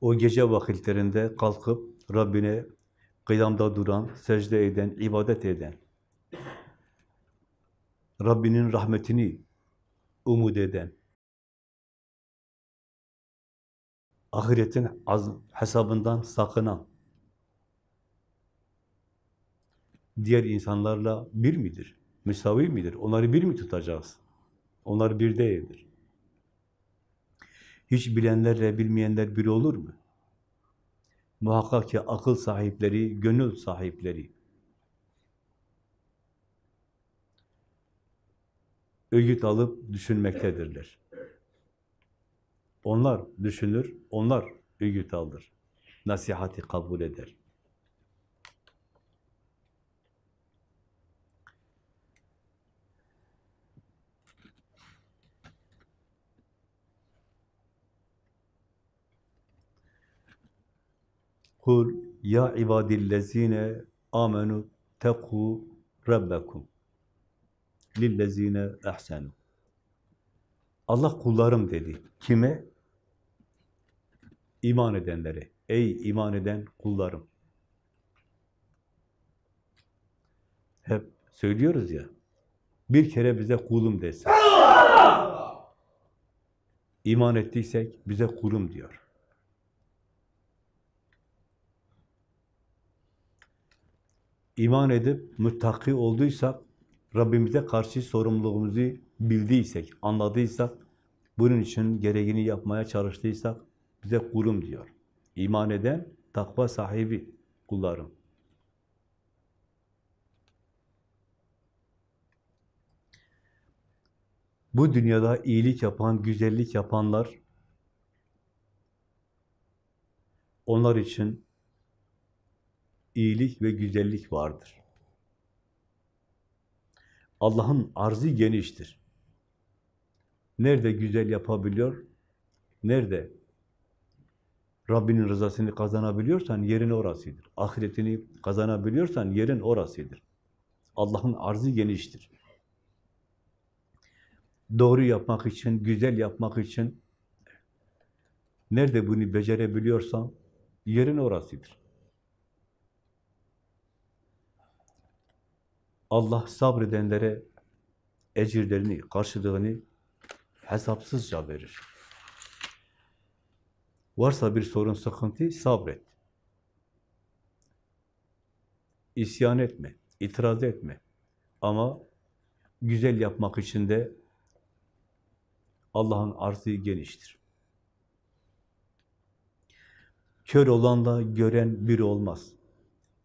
O gece vakitlerinde kalkıp Rabbine kıyamda duran, secde eden, ibadet eden, Rabbinin rahmetini umut eden, ahiretin hesabından sakınan, diğer insanlarla bir midir? Müsavi midir? Onları bir mi tutacağız? Onlar bir değildir. Hiç bilenlerle bilmeyenler bir olur mu? Muhakkak ki akıl sahipleri, gönül sahipleri, öğüt alıp düşünmektedirler. Onlar düşünür, onlar öğüt alır. Nasihati kabul eder. Kul ya ibadillezine amenu teku rabbekum lillezine ehsenu. Allah kullarım dedi. Kime? İman edenlere. Ey iman eden kullarım. Hep söylüyoruz ya. Bir kere bize kulum desin. İman ettiysek bize kulum diyor. İman edip müttaki olduysak, Rabbimize karşı sorumluluğumuzu bildiysek, anladıysak, bunun için gereğini yapmaya çalıştıysak, bize kulum diyor. İman eden, takva sahibi kullarım. Bu dünyada iyilik yapan, güzellik yapanlar, onlar için iyilik ve güzellik vardır. Allah'ın arzı geniştir. Nerede güzel yapabiliyor, nerede Rabbinin rızasını kazanabiliyorsan yerin orasıdır. Ahiretini kazanabiliyorsan yerin orasıdır. Allah'ın arzı geniştir. doğru yapmak için, güzel yapmak için nerede bunu becerebiliyorsan yerin orasıdır. Allah sabredenlere ecirlerini, karşılığını hesapsızca verir. Varsa bir sorun, sıkıntı sabret. İsyan etme, itiraz etme. Ama güzel yapmak için de Allah'ın arzı geniştir. Kör olanla gören biri olmaz.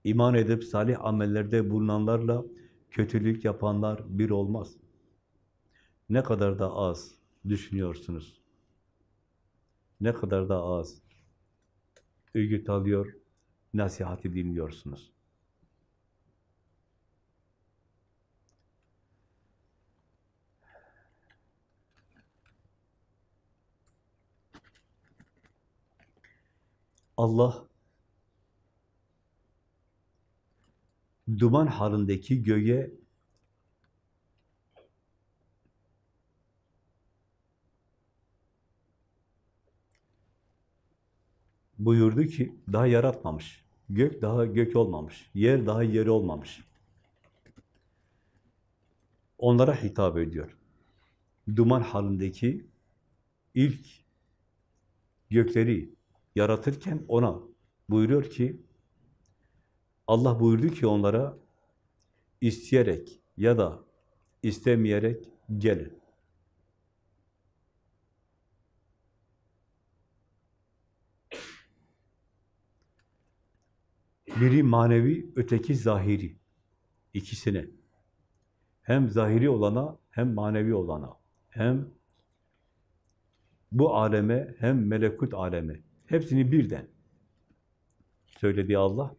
İman edip salih amellerde bulunanlarla kötülük yapanlar bir olmaz. Ne kadar da az düşünüyorsunuz. Ne kadar da az öğüt alıyor, nasihati dinliyorsunuz. Allah duman halindeki göğe buyurdu ki daha yaratmamış. Gök daha gök olmamış. Yer daha yeri olmamış. Onlara hitap ediyor. Duman halindeki ilk gökleri yaratırken ona buyuruyor ki Allah buyurdu ki onlara isteyerek ya da istemeyerek gelin. Biri manevi, öteki zahiri. İkisine. Hem zahiri olana, hem manevi olana. Hem bu aleme, hem melekut aleme. Hepsini birden söyledi Allah.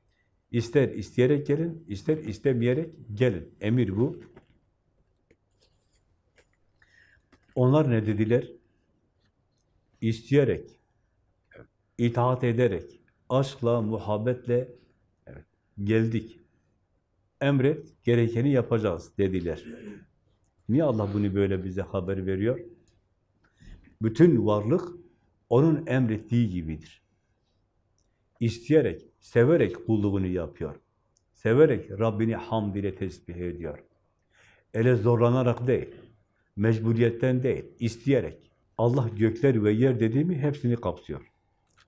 İster isteyerek gelin, ister istemeyerek gelin. Emir bu. Onlar ne dediler? İsteyerek, itaat ederek, aşkla, muhabbetle geldik. Emret, gerekeni yapacağız dediler. Niye Allah bunu böyle bize haber veriyor? Bütün varlık onun emrettiği gibidir. İsteyerek, severek kulluğunu yapıyor. Severek Rabbini hamd ile tesbih ediyor. Ele zorlanarak değil, mecburiyetten değil, isteyerek. Allah gökler ve yer dediğimi hepsini kapsıyor.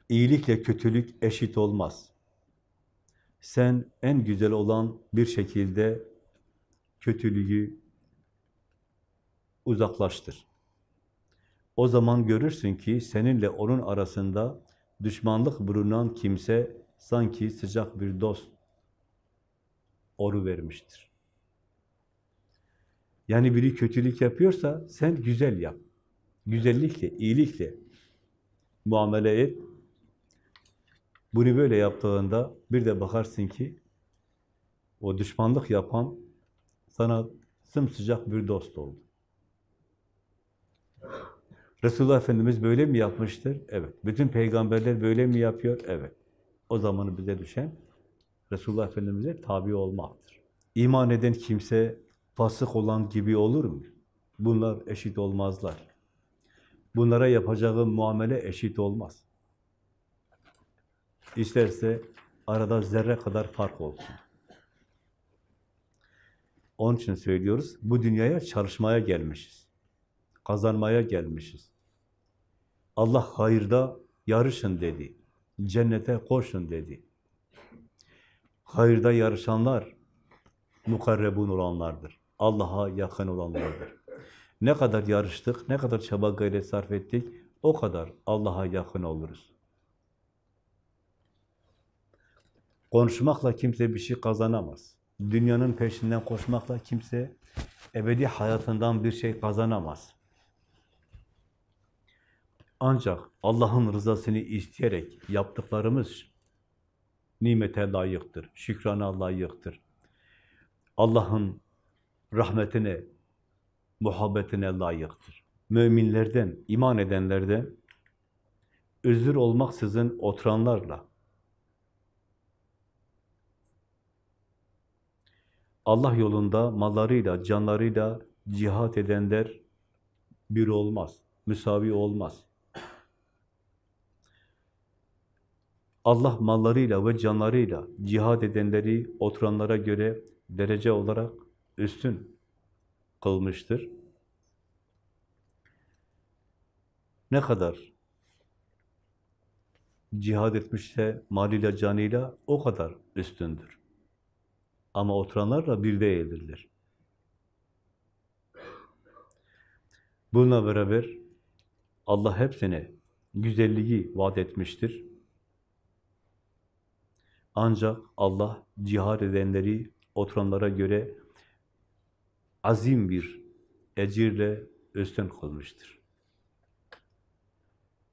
İyilikle kötülük eşit olmaz. Sen en güzel olan bir şekilde kötülüğü uzaklaştır. O zaman görürsün ki seninle onun arasında düşmanlık bulunan kimse sanki sıcak bir dost oru vermiştir. Yani biri kötülük yapıyorsa sen güzel yap. Güzellikle, iyilikle muamele et. Bunu böyle yaptığında bir de bakarsın ki o düşmanlık yapan sana sımsıcak bir dost oldu. Resulullah Efendimiz böyle mi yapmıştır? Evet. Bütün peygamberler böyle mi yapıyor? Evet. O zamanı bize düşen Resulullah Efendimiz'e tabi olmaktır. İman eden kimse fasık olan gibi olur mu? Bunlar eşit olmazlar. Bunlara yapacağı muamele eşit olmaz. İsterse arada zerre kadar fark olsun. Onun için söylüyoruz, bu dünyaya çalışmaya gelmişiz. Kazanmaya gelmişiz. Allah hayırda yarışın dedi. Cennete koşun dedi. Hayırda yarışanlar mukarrebun olanlardır. Allah'a yakın olanlardır. Ne kadar yarıştık, ne kadar çaba gayret sarf ettik, o kadar Allah'a yakın oluruz. Konuşmakla kimse bir şey kazanamaz. Dünyanın peşinden koşmakla kimse ebedi hayatından bir şey kazanamaz. Ancak Allah'ın rızasını isteyerek yaptıklarımız nimete layıktır, şükrana layıktır. Allah'ın rahmetine, muhabbetine layıktır. Müminlerden, iman edenlerden özür olmaksızın oturanlarla Allah yolunda mallarıyla, canlarıyla cihat edenler bir olmaz, müsavi olmaz. Allah mallarıyla ve canlarıyla cihad edenleri oturanlara göre derece olarak üstün kılmıştır. Ne kadar cihad etmişse maliyle canıyla o kadar üstündür. Ama oturanlarla bir değildirler. Bununla beraber Allah hepsine güzelliği vaat etmiştir. Ancak Allah cihad edenleri oturanlara göre azim bir ecirle üstün kılmıştır.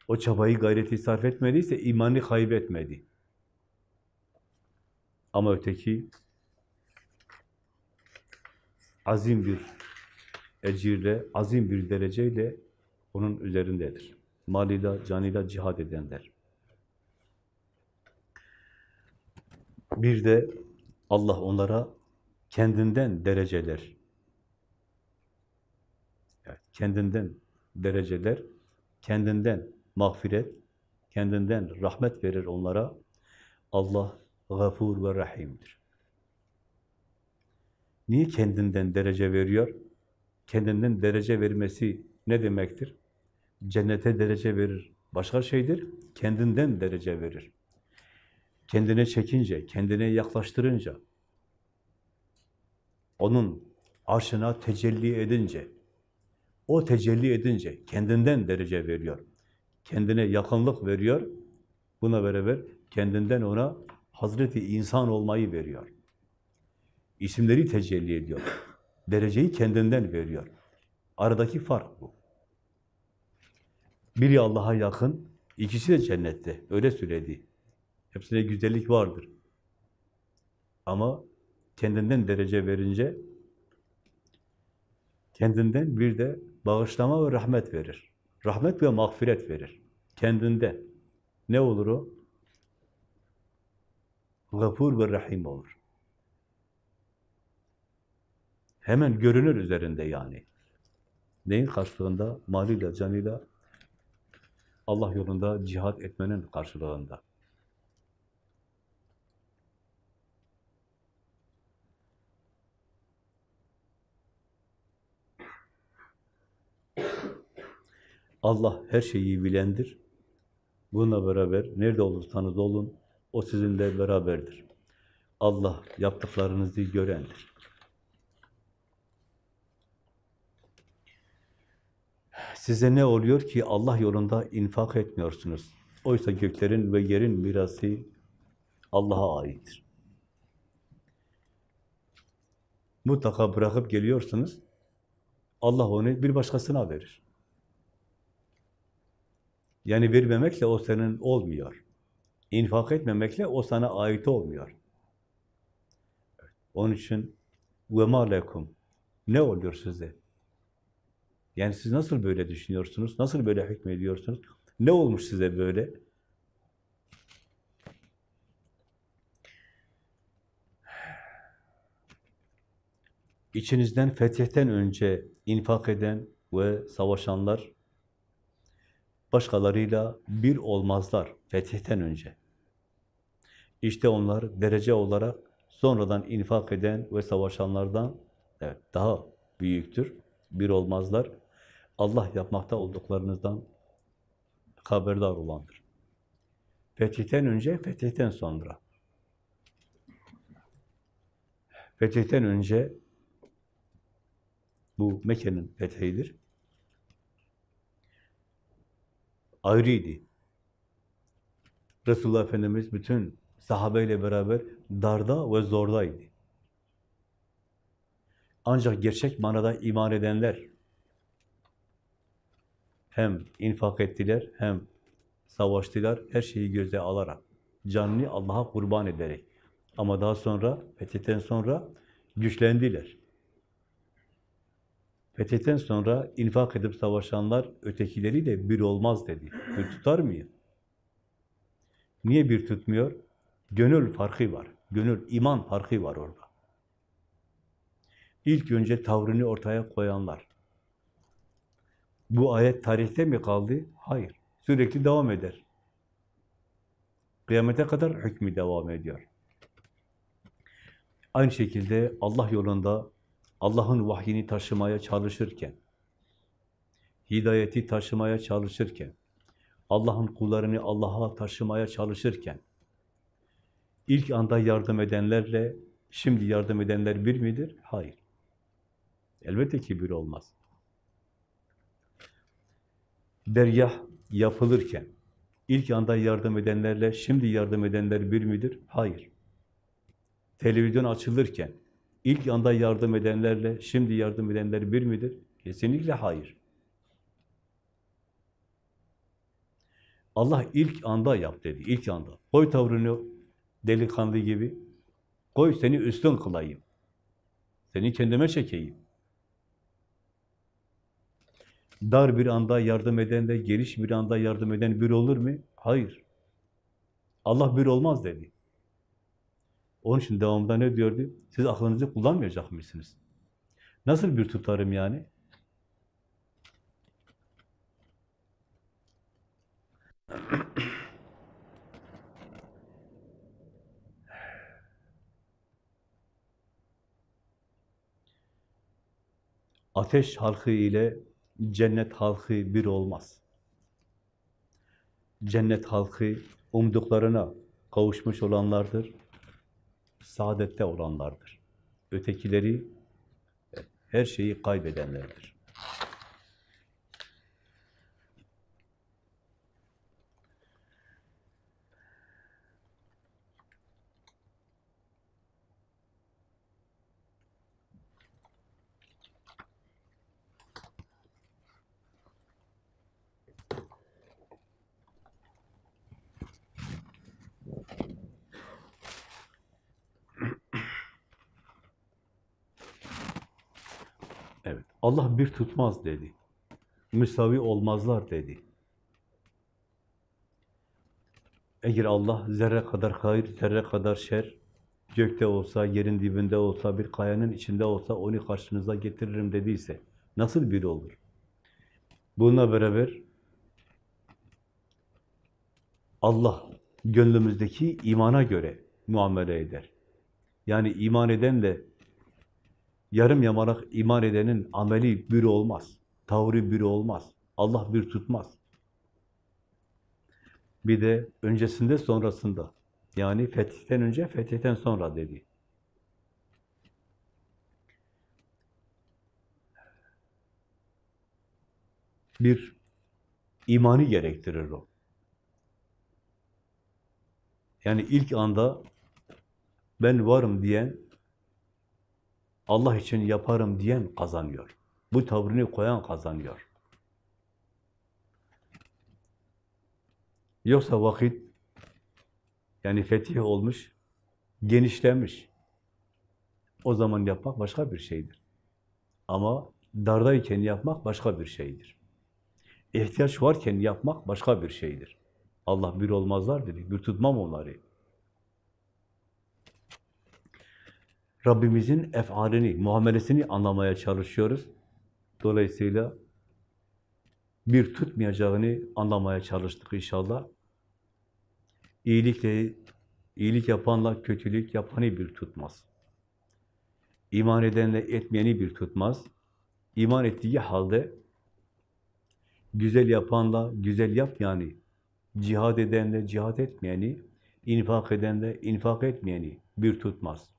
O çabayı, gayreti sarf etmediyse imanı kaybetmedi. Ama öteki azim bir ecirle, azim bir dereceyle onun üzerindedir. Malıyla, canıyla cihad edenler. Bir de Allah onlara kendinden dereceler, yani kendinden dereceler, kendinden mağfiret, kendinden rahmet verir onlara. Allah gafur ve rahimdir. Niye kendinden derece veriyor? Kendinden derece vermesi ne demektir? Cennete derece verir. Başka şeydir. Kendinden derece verir. Kendine çekince, kendine yaklaştırınca, onun arşına tecelli edince, o tecelli edince kendinden derece veriyor. Kendine yakınlık veriyor. Buna beraber kendinden ona Hazreti insan olmayı veriyor. İsimleri tecelli ediyor. Dereceyi kendinden veriyor. Aradaki fark bu. Biri Allah'a yakın, ikisi de cennette. Öyle söyledi. Hepsine güzellik vardır. Ama kendinden derece verince kendinden bir de bağışlama ve rahmet verir. Rahmet ve mağfiret verir. Kendinden. Ne olur o? Gafur ve Rahim olur. Hemen görünür üzerinde yani. Neyin karşılığında? Malıyla, canıyla Allah yolunda cihat etmenin karşılığında. Allah her şeyi bilendir. Bununla beraber nerede olursanız olun, o sizinle beraberdir. Allah yaptıklarınızı görendir. Size ne oluyor ki Allah yolunda infak etmiyorsunuz? Oysa göklerin ve yerin mirası Allah'a aittir. Mutlaka bırakıp geliyorsunuz, Allah onu bir başkasına verir. Yani vermemekle o senin olmuyor. İnfak etmemekle o sana ait olmuyor. Onun için وَمَا لَكُمْ Ne oluyor size? Yani siz nasıl böyle düşünüyorsunuz? Nasıl böyle hükmediyorsunuz? Ne olmuş size böyle? İçinizden fetihten önce infak eden ve savaşanlar başkalarıyla bir olmazlar fetihten önce. İşte onlar derece olarak sonradan infak eden ve savaşanlardan evet, daha büyüktür. Bir olmazlar. Allah yapmakta olduklarınızdan haberdar olandır. Fetihten önce, fetihten sonra. Fetihten önce bu Mekke'nin fethidir. Ayrıydı. Resulullah Efendimiz bütün sahabeyle beraber darda ve zordaydı. Ancak gerçek manada iman edenler hem infak ettiler, hem savaştılar, her şeyi göze alarak, canını Allah'a kurban ederek. Ama daha sonra, fetihten sonra güçlendiler. Fetihten sonra infak edip savaşanlar ötekileriyle bir olmaz dedi. Bir tutar mıyım? Niye bir tutmuyor? Gönül farkı var. Gönül, iman farkı var orada. İlk önce tavrını ortaya koyanlar. Bu ayet tarihte mi kaldı? Hayır. Sürekli devam eder. Kıyamete kadar hükmü devam ediyor. Aynı şekilde Allah yolunda Allah'ın vahyini taşımaya çalışırken, hidayeti taşımaya çalışırken, Allah'ın kullarını Allah'a taşımaya çalışırken, ilk anda yardım edenlerle şimdi yardım edenler bir midir? Hayır. Elbette ki bir olmaz. Dergah yapılırken, ilk anda yardım edenlerle şimdi yardım edenler bir midir? Hayır. Televizyon açılırken, ilk anda yardım edenlerle şimdi yardım edenler bir midir? Kesinlikle hayır. Allah ilk anda yap dedi, ilk anda. Koy tavrını delikanlı gibi, koy seni üstün kılayım. Seni kendime çekeyim. Dar bir anda yardım eden de geniş bir anda yardım eden bir olur mu? Hayır. Allah bir olmaz dedi. Onun için devamında ne diyordu? Siz aklınızı kullanmayacak mısınız? Nasıl bir tutarım yani? Ateş halkı ile cennet halkı bir olmaz. Cennet halkı umduklarına kavuşmuş olanlardır, saadette olanlardır. Ötekileri her şeyi kaybedenlerdir. Evet. Allah bir tutmaz dedi. Müsavi olmazlar dedi. Eğer Allah zerre kadar hayır, zerre kadar şer, gökte olsa, yerin dibinde olsa, bir kayanın içinde olsa onu karşınıza getiririm dediyse nasıl biri olur? Bununla beraber Allah gönlümüzdeki imana göre muamele eder. Yani iman eden de yarım yamalak iman edenin ameli bir olmaz. Tavrı bir olmaz. Allah bir tutmaz. Bir de öncesinde sonrasında. Yani fetihten önce, fetihten sonra dedi. Bir imani gerektirir o. Yani ilk anda ben varım diyen Allah için yaparım diyen kazanıyor. Bu tavrını koyan kazanıyor. Yoksa vakit yani fetih olmuş, genişlemiş. O zaman yapmak başka bir şeydir. Ama dardayken yapmak başka bir şeydir. İhtiyaç varken yapmak başka bir şeydir. Allah bir olmazlar dedi. Bir tutmam onları. Rabbimizin efalini, muamelesini anlamaya çalışıyoruz. Dolayısıyla bir tutmayacağını anlamaya çalıştık inşallah. İyilikle, iyilik yapanla kötülük yapanı bir tutmaz. İman edenle etmeyeni bir tutmaz. İman ettiği halde güzel yapanla güzel yapmayanı, cihad edenle cihad etmeyeni, infak edenle infak etmeyeni bir tutmaz.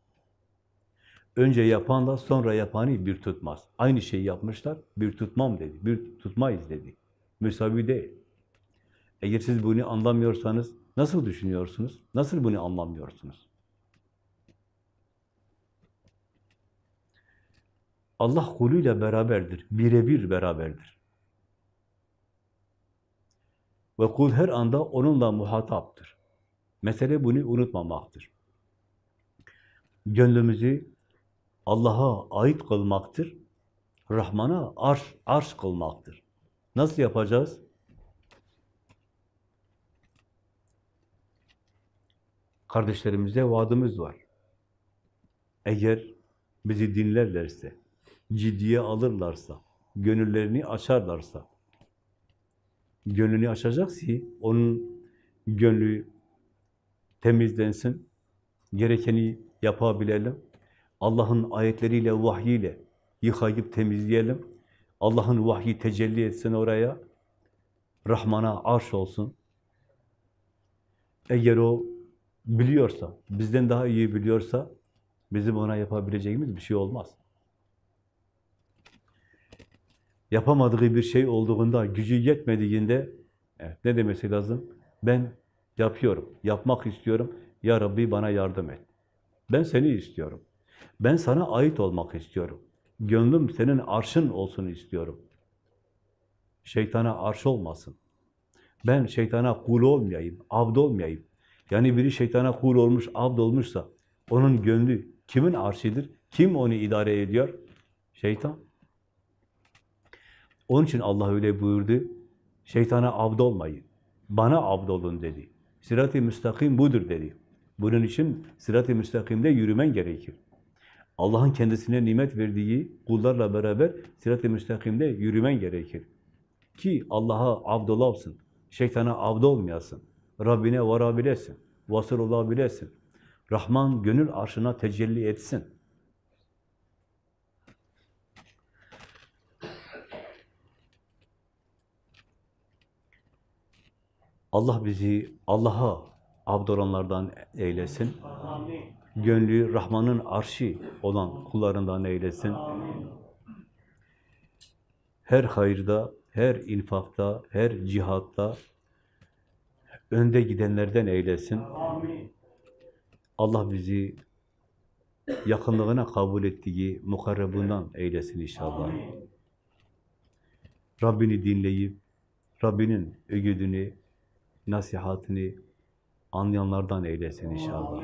Önce yapanla sonra yapanı bir tutmaz. Aynı şeyi yapmışlar, bir tutmam dedi, bir tutmayız dedi. Müsavi değil. Eğer siz bunu anlamıyorsanız nasıl düşünüyorsunuz? Nasıl bunu anlamıyorsunuz? Allah kuluyla beraberdir, birebir beraberdir. Ve kul her anda onunla muhataptır. Mesele bunu unutmamaktır. Gönlümüzü Allah'a ait kılmaktır. Rahman'a arş, arş kılmaktır. Nasıl yapacağız? Kardeşlerimize vaadimiz var. Eğer bizi dinlerlerse, ciddiye alırlarsa, gönüllerini açarlarsa, gönlünü açacak ki onun gönlü temizlensin, gerekeni yapabilelim. Allah'ın ayetleriyle, vahyiyle yıkayıp temizleyelim. Allah'ın vahyi tecelli etsin oraya. Rahman'a arş olsun. Eğer o biliyorsa, bizden daha iyi biliyorsa, bizim ona yapabileceğimiz bir şey olmaz. Yapamadığı bir şey olduğunda, gücü yetmediğinde, evet, ne demesi lazım? Ben yapıyorum, yapmak istiyorum. Ya Rabbi bana yardım et. Ben seni istiyorum. Ben sana ait olmak istiyorum. Gönlüm senin arşın olsun istiyorum. Şeytana arş olmasın. Ben şeytana kul olmayayım, abd olmayayım. Yani biri şeytana kul olmuş, abd olmuşsa onun gönlü kimin arşidir? Kim onu idare ediyor? Şeytan. Onun için Allah öyle buyurdu. Şeytana abd olmayın. Bana abd olun dedi. Sırat-ı müstakim budur dedi. Bunun için sırat-ı müstakimde yürümen gerekir. Allah'ın kendisine nimet verdiği kullarla beraber sırat-ı müstakimde yürümen gerekir. Ki Allah'a abd olasın. Şeytana abd olmayasın. Rabbine varabilesin. Vasıl olabilesin. Rahman gönül arşına tecelli etsin. Allah bizi Allah'a abd olanlardan eylesin. Gönlü Rahman'ın arşi olan kullarından eylesin. Her hayırda, her infakta, her cihatta önde gidenlerden eylesin. Allah bizi yakınlığına kabul ettiği mukarrebundan eylesin inşallah. Rabbini dinleyip, Rabbinin ögüdünü, nasihatini anlayanlardan eylesin inşallah.